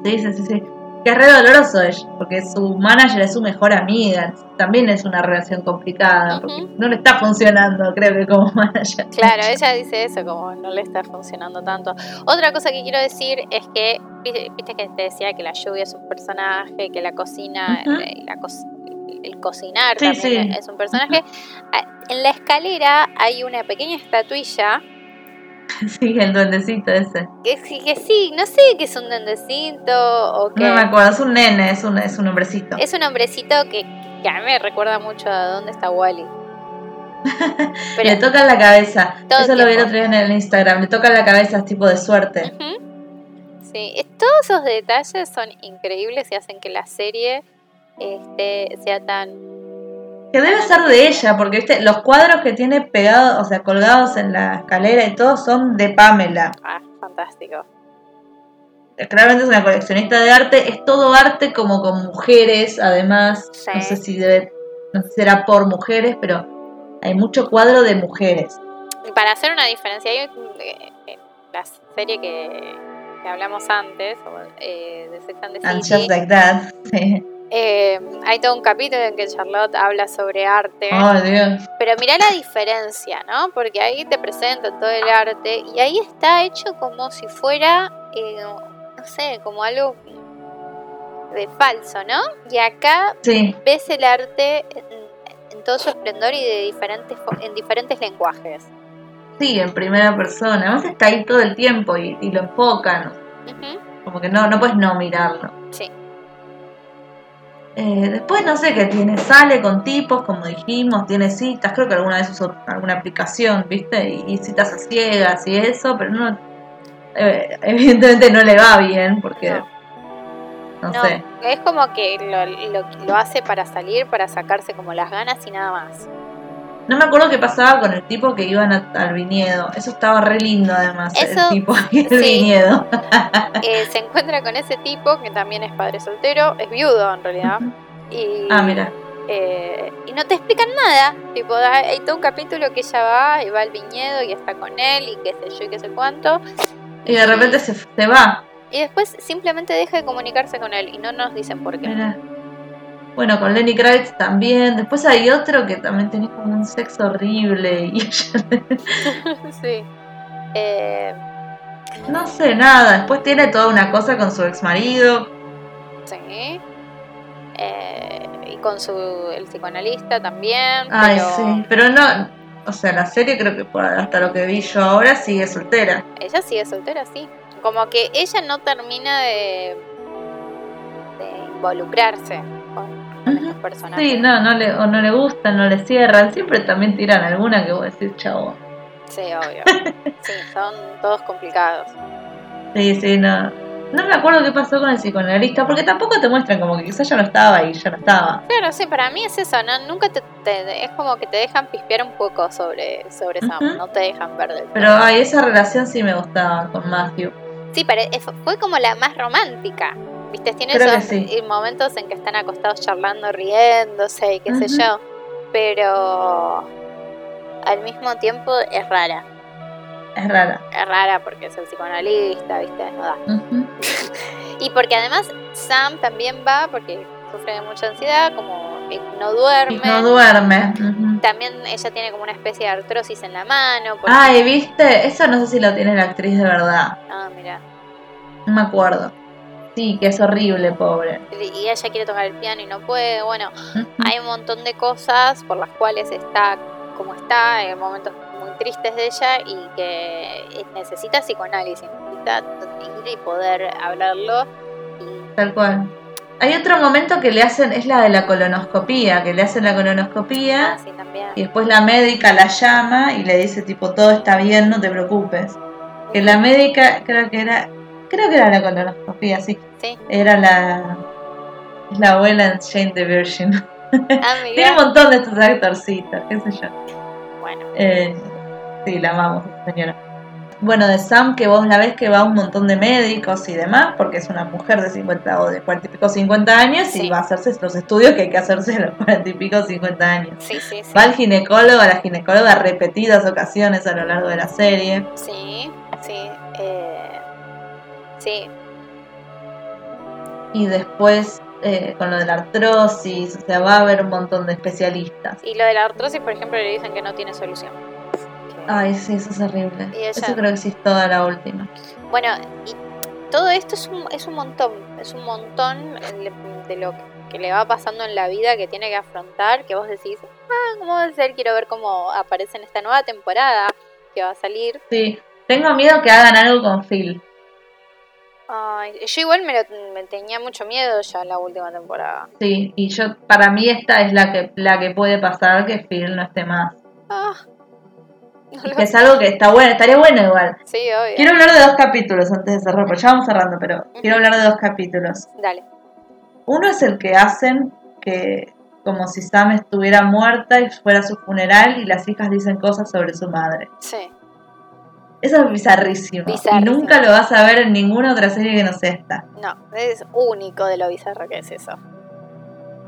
Speaker 1: Sí, sí, sí, sí. Que es re doloroso ella, porque su manager es su mejor amiga. También es una relación complicada, porque no le está funcionando, creo que como manager.
Speaker 2: Claro, ella dice eso, como no le está funcionando tanto. Otra cosa que quiero decir es que, viste que te decía que la lluvia es un personaje, que la cocina, eh, el cocinar también es un personaje. En la escalera hay una pequeña estatuilla
Speaker 1: Sí, el duendecito ese.
Speaker 2: Que sí, que sí, no sé qué es un duendecito o qué.
Speaker 1: No me acuerdo, es un nene, es un, es un hombrecito.
Speaker 2: Es un hombrecito que, que a mí me recuerda mucho a dónde está Wally.
Speaker 1: le toca la cabeza. Eso lo vi el otro día en el Instagram. Le toca la cabeza, es tipo de suerte.
Speaker 2: Sí, todos esos detalles son increíbles y hacen que la serie este, sea tan
Speaker 1: que debe ser de ella, porque ¿viste? los cuadros que tiene pegados, o sea, colgados en la escalera y todo son de Pamela.
Speaker 2: Ah, fantástico.
Speaker 1: Claramente es una coleccionista de arte, es todo arte como con mujeres, además, no sé si debe, no sé si será por mujeres, pero hay mucho cuadro de mujeres.
Speaker 2: Para hacer una diferencia, hay eh, la serie que, que hablamos antes, eh, de Sex and the
Speaker 1: And just like that, sí.
Speaker 2: Eh, hay todo un capítulo en que Charlotte habla sobre arte.
Speaker 1: Oh, Dios.
Speaker 2: Pero mira la diferencia, ¿no? Porque ahí te presentan todo el arte y ahí está hecho como si fuera, eh, no sé, como algo de falso, ¿no? Y acá ves el arte en, todo su esplendor y de diferentes en diferentes lenguajes.
Speaker 1: Sí, en primera persona. Además está ahí todo el tiempo y, lo enfocan. Como que no, no puedes no mirarlo.
Speaker 2: Sí.
Speaker 1: Eh, después no sé qué tiene, sale con tipos, como dijimos, tiene citas, creo que alguna vez usó alguna aplicación, ¿viste? Y, citas a ciegas y eso, pero no, eh, evidentemente no le va bien porque... No, sé.
Speaker 2: Es como que lo, lo hace para salir, para sacarse como las ganas y nada más.
Speaker 1: No me acuerdo qué pasaba con el tipo que iban al viñedo. Eso estaba re lindo además, el tipo el viñedo.
Speaker 2: Eh, se encuentra con ese tipo que también es padre soltero, es viudo en realidad. Y,
Speaker 1: ah, mira.
Speaker 2: Eh, y no te explican nada. Tipo, hay todo un capítulo que ella va y va al viñedo y está con él y qué sé yo y qué sé cuánto.
Speaker 1: Y de repente se, se va.
Speaker 2: Y después simplemente deja de comunicarse con él y no nos dicen por qué. Mira.
Speaker 1: Bueno, con Lenny Kravitz también. Después hay otro que también tenía como un sexo horrible. Y
Speaker 2: sí. Eh...
Speaker 1: No sé nada. Después tiene toda una cosa con su ex marido.
Speaker 2: Sí. Eh, y con su el psicoanalista también.
Speaker 1: Ay, sí. Pero no. O sea, la serie creo que hasta lo que vi yo ahora sigue soltera.
Speaker 2: Ella sigue soltera, sí. Como que ella no termina de, de involucrarse
Speaker 1: Sí, no, no le, o no le gustan, no le cierran, siempre también tiran alguna que vos decís, chavo.
Speaker 2: Sí, obvio. sí, son todos complicados.
Speaker 1: Sí, sí, no. No me acuerdo qué pasó con el psicoanalista, porque tampoco te muestran como que quizás ya no estaba y ya no estaba.
Speaker 2: Claro, sí, para mí es eso, ¿no? Nunca te, es como que te dejan pispear un poco sobre, sobre Sam, no te dejan ver del
Speaker 1: Pero ay, esa relación sí me gustaba con Matthew.
Speaker 2: Sí, pero fue como la más romántica. ¿Viste? Tiene esos momentos en que están acostados charlando, riéndose y qué sé yo. Pero al mismo tiempo es rara.
Speaker 1: Es rara.
Speaker 2: Es rara porque es el psicoanalista, ¿viste? No da. y porque además Sam también va porque sufre de mucha ansiedad, como no duerme.
Speaker 1: No duerme.
Speaker 2: También ella tiene como una especie de artrosis en la mano.
Speaker 1: Ay, ¿viste? Eso no sé si lo tiene la actriz de verdad.
Speaker 2: Ah, mira.
Speaker 1: No me acuerdo. Sí, que es horrible, pobre.
Speaker 2: Y ella quiere tocar el piano y no puede. Bueno, hay un montón de cosas por las cuales está como está, hay momentos muy tristes de ella y que necesita psicoanálisis, necesita ir y poder hablarlo.
Speaker 1: Tal cual. Hay otro momento que le hacen, es la de la colonoscopía, que le hacen la colonoscopía
Speaker 2: ah, también.
Speaker 1: y después la médica la llama y le dice tipo todo está bien, no te preocupes. Que la médica creo que era Creo que era la colonoscopía, sí.
Speaker 2: Sí.
Speaker 1: Era la. La abuela en Shane the Virgin.
Speaker 2: Ah,
Speaker 1: Tiene un montón de estos actorcitos, qué sé yo.
Speaker 2: Bueno.
Speaker 1: Eh, sí, la amamos, señora. Bueno, de Sam, que vos la ves que va a un montón de médicos y demás, porque es una mujer de 50 o de 40 y pico 50 años y va a hacerse los estudios que hay que hacerse a los 40 y pico 50 años.
Speaker 2: Sí, sí, sí.
Speaker 1: Va al ginecólogo, a la ginecóloga repetidas ocasiones a lo largo de la serie.
Speaker 2: Sí, sí. Eh, Sí.
Speaker 1: Y después eh, con lo de la artrosis, o sea, va a haber un montón de especialistas.
Speaker 2: Y lo de la artrosis, por ejemplo, le dicen que no tiene solución.
Speaker 1: Ay, sí, eso es horrible. Eso creo que sí es toda la última.
Speaker 2: Bueno, y todo esto es un, es un montón, es un montón de lo que le va pasando en la vida que tiene que afrontar, que vos decís, ah, ¿cómo va a ser? Quiero ver cómo aparece en esta nueva temporada que va a salir.
Speaker 1: Sí, tengo miedo que hagan algo con Phil.
Speaker 2: Ay, yo igual me, tenía mucho miedo ya la última temporada.
Speaker 1: Sí, y yo para mí esta es la que la que puede pasar que Phil no esté más.
Speaker 2: Ah,
Speaker 1: que es algo que está bueno, estaría bueno igual.
Speaker 2: Sí, obvio.
Speaker 1: Quiero hablar de dos capítulos antes de cerrar, porque ya vamos cerrando, pero quiero hablar de dos capítulos.
Speaker 2: Dale.
Speaker 1: Uno es el que hacen que como si Sam estuviera muerta y fuera su funeral y las hijas dicen cosas sobre su madre.
Speaker 2: Sí.
Speaker 1: Eso es bizarrísimo. Y nunca lo vas a ver en ninguna otra serie que no sea esta.
Speaker 2: No, es único de lo bizarro que es eso.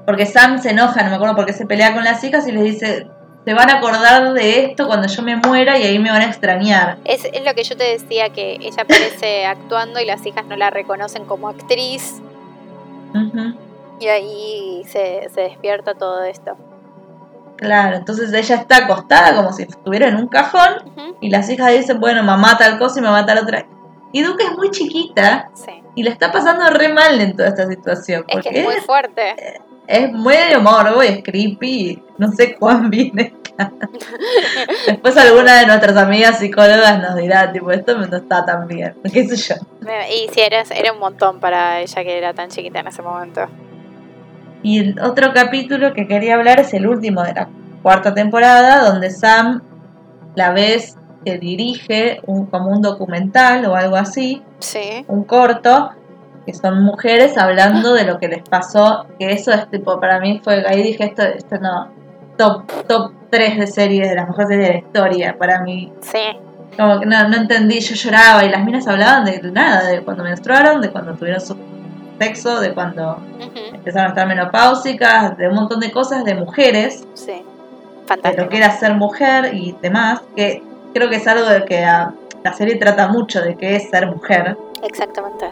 Speaker 1: Porque Sam se enoja, no me acuerdo por qué se pelea con las hijas y les dice, se van a acordar de esto cuando yo me muera y ahí me van a extrañar.
Speaker 2: Es, es lo que yo te decía, que ella aparece actuando y las hijas no la reconocen como actriz. Y ahí se, se despierta todo esto.
Speaker 1: Claro, entonces ella está acostada como si estuviera en un cajón y las hijas dicen, bueno, mamá tal cosa y mamá tal otra. Y Duque es muy chiquita y le está pasando re mal en toda esta situación.
Speaker 2: Es que es muy fuerte.
Speaker 1: Es, muy de morbo y es creepy. No sé cuán bien Después alguna de nuestras amigas psicólogas nos dirá, tipo, esto no está tan bien. ¿Qué sé yo?
Speaker 2: Y si era, era un montón para ella que era tan chiquita en ese momento.
Speaker 1: Y el otro capítulo que quería hablar es el último de la cuarta temporada, donde Sam la vez que dirige un, como un documental o algo así,
Speaker 2: sí.
Speaker 1: un corto, que son mujeres hablando de lo que les pasó, que eso es tipo, para mí fue, ahí dije, esto, esto no, top, top 3 de series, de las mejores series de la historia, para mí.
Speaker 2: Sí.
Speaker 1: Como que no, no entendí, yo lloraba y las minas hablaban de nada, de cuando menstruaron, de cuando tuvieron su sexo, de cuando empezaron a estar menopáusicas, de un montón de cosas de mujeres.
Speaker 2: Sí.
Speaker 1: Fantástico. De lo que era ser mujer y demás, que creo que es algo de que la serie trata mucho de qué es ser mujer.
Speaker 2: Exactamente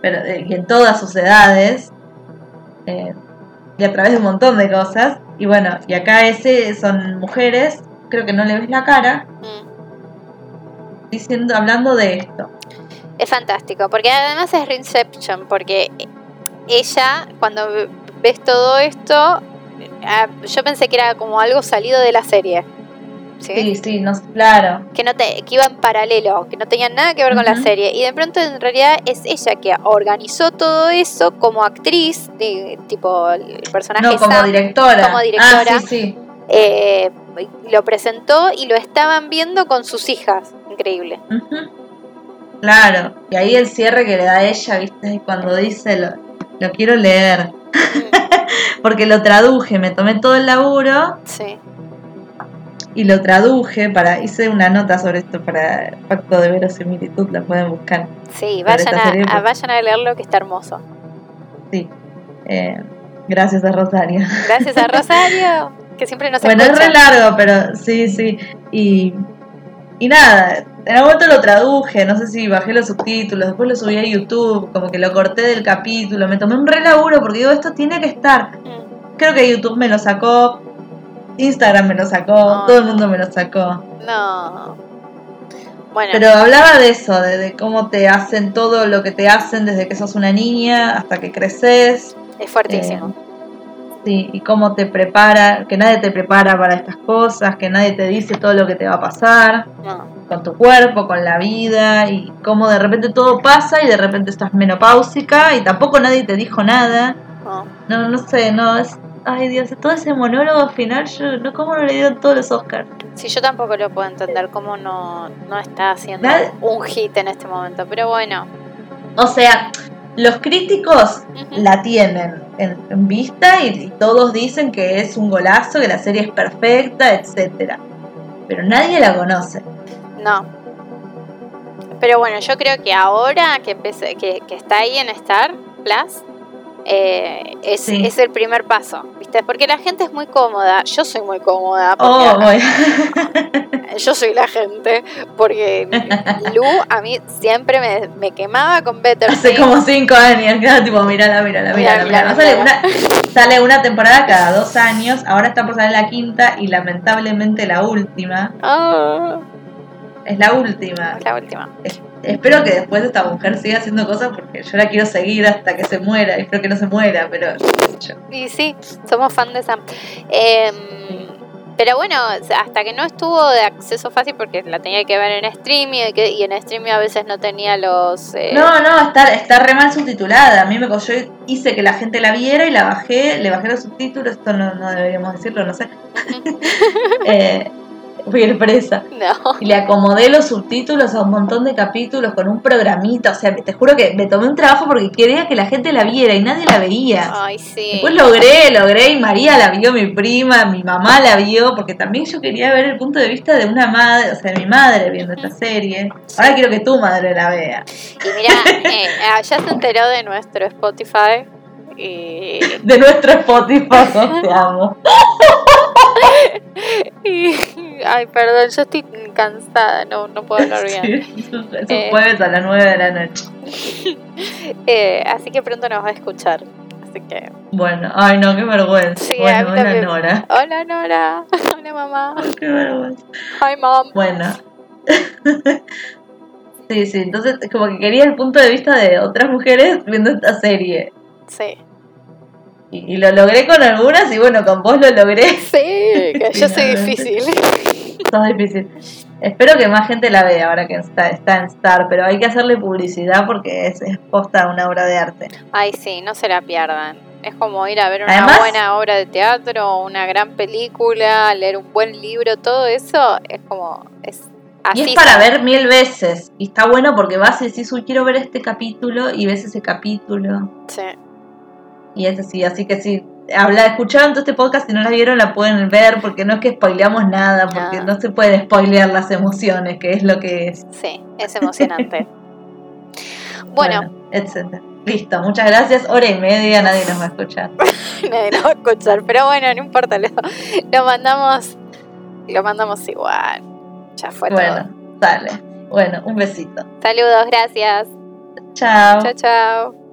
Speaker 1: pero eh, y en todas sus edades eh, y a través de un montón de cosas y bueno y acá ese son mujeres creo que no le ves la cara mm. diciendo hablando de esto
Speaker 2: es fantástico porque además es Reinception porque ella cuando ves todo esto ah, yo pensé que era como algo salido de la serie
Speaker 1: ¿sí? Sí, no, claro.
Speaker 2: Que, no te, que iba en paralelo, que no tenía nada que ver con la serie. Y de pronto en realidad es ella que organizó todo eso como actriz, de, tipo el personaje.
Speaker 1: No, como directora.
Speaker 2: Como directora. Ah, sí, sí. Eh, lo presentó y lo estaban viendo con sus hijas. Increíble.
Speaker 1: Claro. Y ahí el cierre que le da a ella, ¿viste? Cuando dice lo, lo quiero leer. Porque lo traduje, me tomé todo el laburo.
Speaker 2: Sí
Speaker 1: y lo traduje para hice una nota sobre esto para Pacto de Verosimilitud, la pueden buscar.
Speaker 2: Sí, vayan a, vayan a leerlo que está hermoso.
Speaker 1: Sí. Eh, gracias a Rosario.
Speaker 2: Gracias a Rosario, que siempre nos
Speaker 1: Bueno, es re largo, pero sí, sí. Y, y nada, en algún momento lo traduje, no sé si bajé los subtítulos, después lo subí a YouTube, como que lo corté del capítulo, me tomé un re laburo porque digo, esto tiene que estar. Mm. Creo que YouTube me lo sacó Instagram me lo sacó, todo el mundo me lo sacó.
Speaker 2: No. Bueno.
Speaker 1: Pero hablaba de eso, de, cómo te hacen todo lo que te hacen desde que sos una niña hasta que creces.
Speaker 2: Es fuertísimo.
Speaker 1: Eh, y cómo te prepara, que nadie te prepara para estas cosas, que nadie te dice todo lo que te va a pasar. Con tu cuerpo, con la vida, y cómo de repente todo pasa y de repente estás menopáusica y tampoco nadie te dijo nada. No, no, no sé, no, es, Ay Dios, todo ese monólogo final, yo no cómo no le dieron todos los Oscars.
Speaker 2: Sí, yo tampoco lo puedo entender cómo no, no está haciendo un hit en este momento, pero bueno.
Speaker 1: O sea, los críticos la tienen en, vista y, todos dicen que es un golazo, que la serie es perfecta, etcétera. Pero nadie la conoce.
Speaker 2: No. Pero bueno, yo creo que ahora que, que, que está ahí en Star Plus, eh, es, es, el primer paso, ¿viste? Porque la gente es muy cómoda, yo soy muy cómoda.
Speaker 1: Oh,
Speaker 2: yo soy la gente, porque Lu a mí siempre me, me quemaba con Better
Speaker 1: Hace como cinco años, cada tipo, mírala, mírala, mírala. mírala, Sale, una, sale, una, temporada cada dos años, ahora está por salir la quinta y lamentablemente la última.
Speaker 2: Ah.
Speaker 1: Es la última.
Speaker 2: Es la última.
Speaker 1: espero que después esta mujer siga haciendo cosas porque yo la quiero seguir hasta que se muera. Espero que no se muera, pero yo.
Speaker 2: Y sí, somos fan de Sam. Em, pero bueno, hasta que no estuvo de acceso fácil porque la tenía que ver en streaming y, en streaming a veces no tenía los...
Speaker 1: Eh, no, no, está, está re mal subtitulada. A mí me yo hice que la gente la viera y la bajé, le bajé los subtítulos, esto no, no deberíamos decirlo, no sé. eh, fui presa.
Speaker 2: No.
Speaker 1: Y le acomodé los subtítulos a un montón de capítulos con un programita. O sea, te juro que me tomé un trabajo porque quería que la gente la viera y nadie la veía.
Speaker 2: Ay, sí.
Speaker 1: Después logré, logré y María la vio, mi prima, mi mamá la vio, porque también yo quería ver el punto de vista de una madre, o sea, de mi madre viendo esta serie. Ahora quiero que tu madre la vea.
Speaker 2: Y mira, eh, ah, ya se enteró de nuestro Spotify. Y...
Speaker 1: De nuestro Spotify, te amo.
Speaker 2: ay, perdón, yo estoy cansada, no, no puedo hablar bien.
Speaker 1: es un eh, jueves a las 9 de la noche.
Speaker 2: Eh, así que pronto nos va a escuchar. Así que.
Speaker 1: Bueno, ay, no, qué vergüenza. bueno, hola Nora.
Speaker 2: Hola Nora. Hola mamá.
Speaker 1: qué vergüenza.
Speaker 2: Hi mom.
Speaker 1: Bueno. sí, sí, entonces como que quería el punto de vista de otras mujeres viendo esta serie.
Speaker 2: Sí.
Speaker 1: Y, lo logré con algunas y bueno, con vos lo logré.
Speaker 2: Sí, que yo soy difícil.
Speaker 1: Sos difícil. Espero que más gente la vea ahora que está, está en Star, pero hay que hacerle publicidad porque es, es posta una obra de arte.
Speaker 2: Ay, sí, no se la pierdan. Es como ir a ver una buena obra de teatro, una gran película, leer un buen libro, todo eso es como... Es
Speaker 1: y es para ver mil veces. Y está bueno porque vas y decís, uy, quiero ver este capítulo y ves ese capítulo.
Speaker 2: Sí.
Speaker 1: Y es así, así que si habla, escucharon todo este podcast y no la vieron, la pueden ver porque no es que spoileamos nada, porque no, se puede spoilear las emociones, que es lo que es.
Speaker 2: Sí, es emocionante. bueno,
Speaker 1: etcétera. Listo, muchas gracias. Hora y media, nadie nos va a escuchar.
Speaker 2: nadie nos va a escuchar, pero bueno, no importa, lo, lo mandamos, lo mandamos igual. Ya fue
Speaker 1: bueno, Dale. Bueno, un besito.
Speaker 2: Saludos, gracias.
Speaker 1: Chao.
Speaker 2: Chao, chao.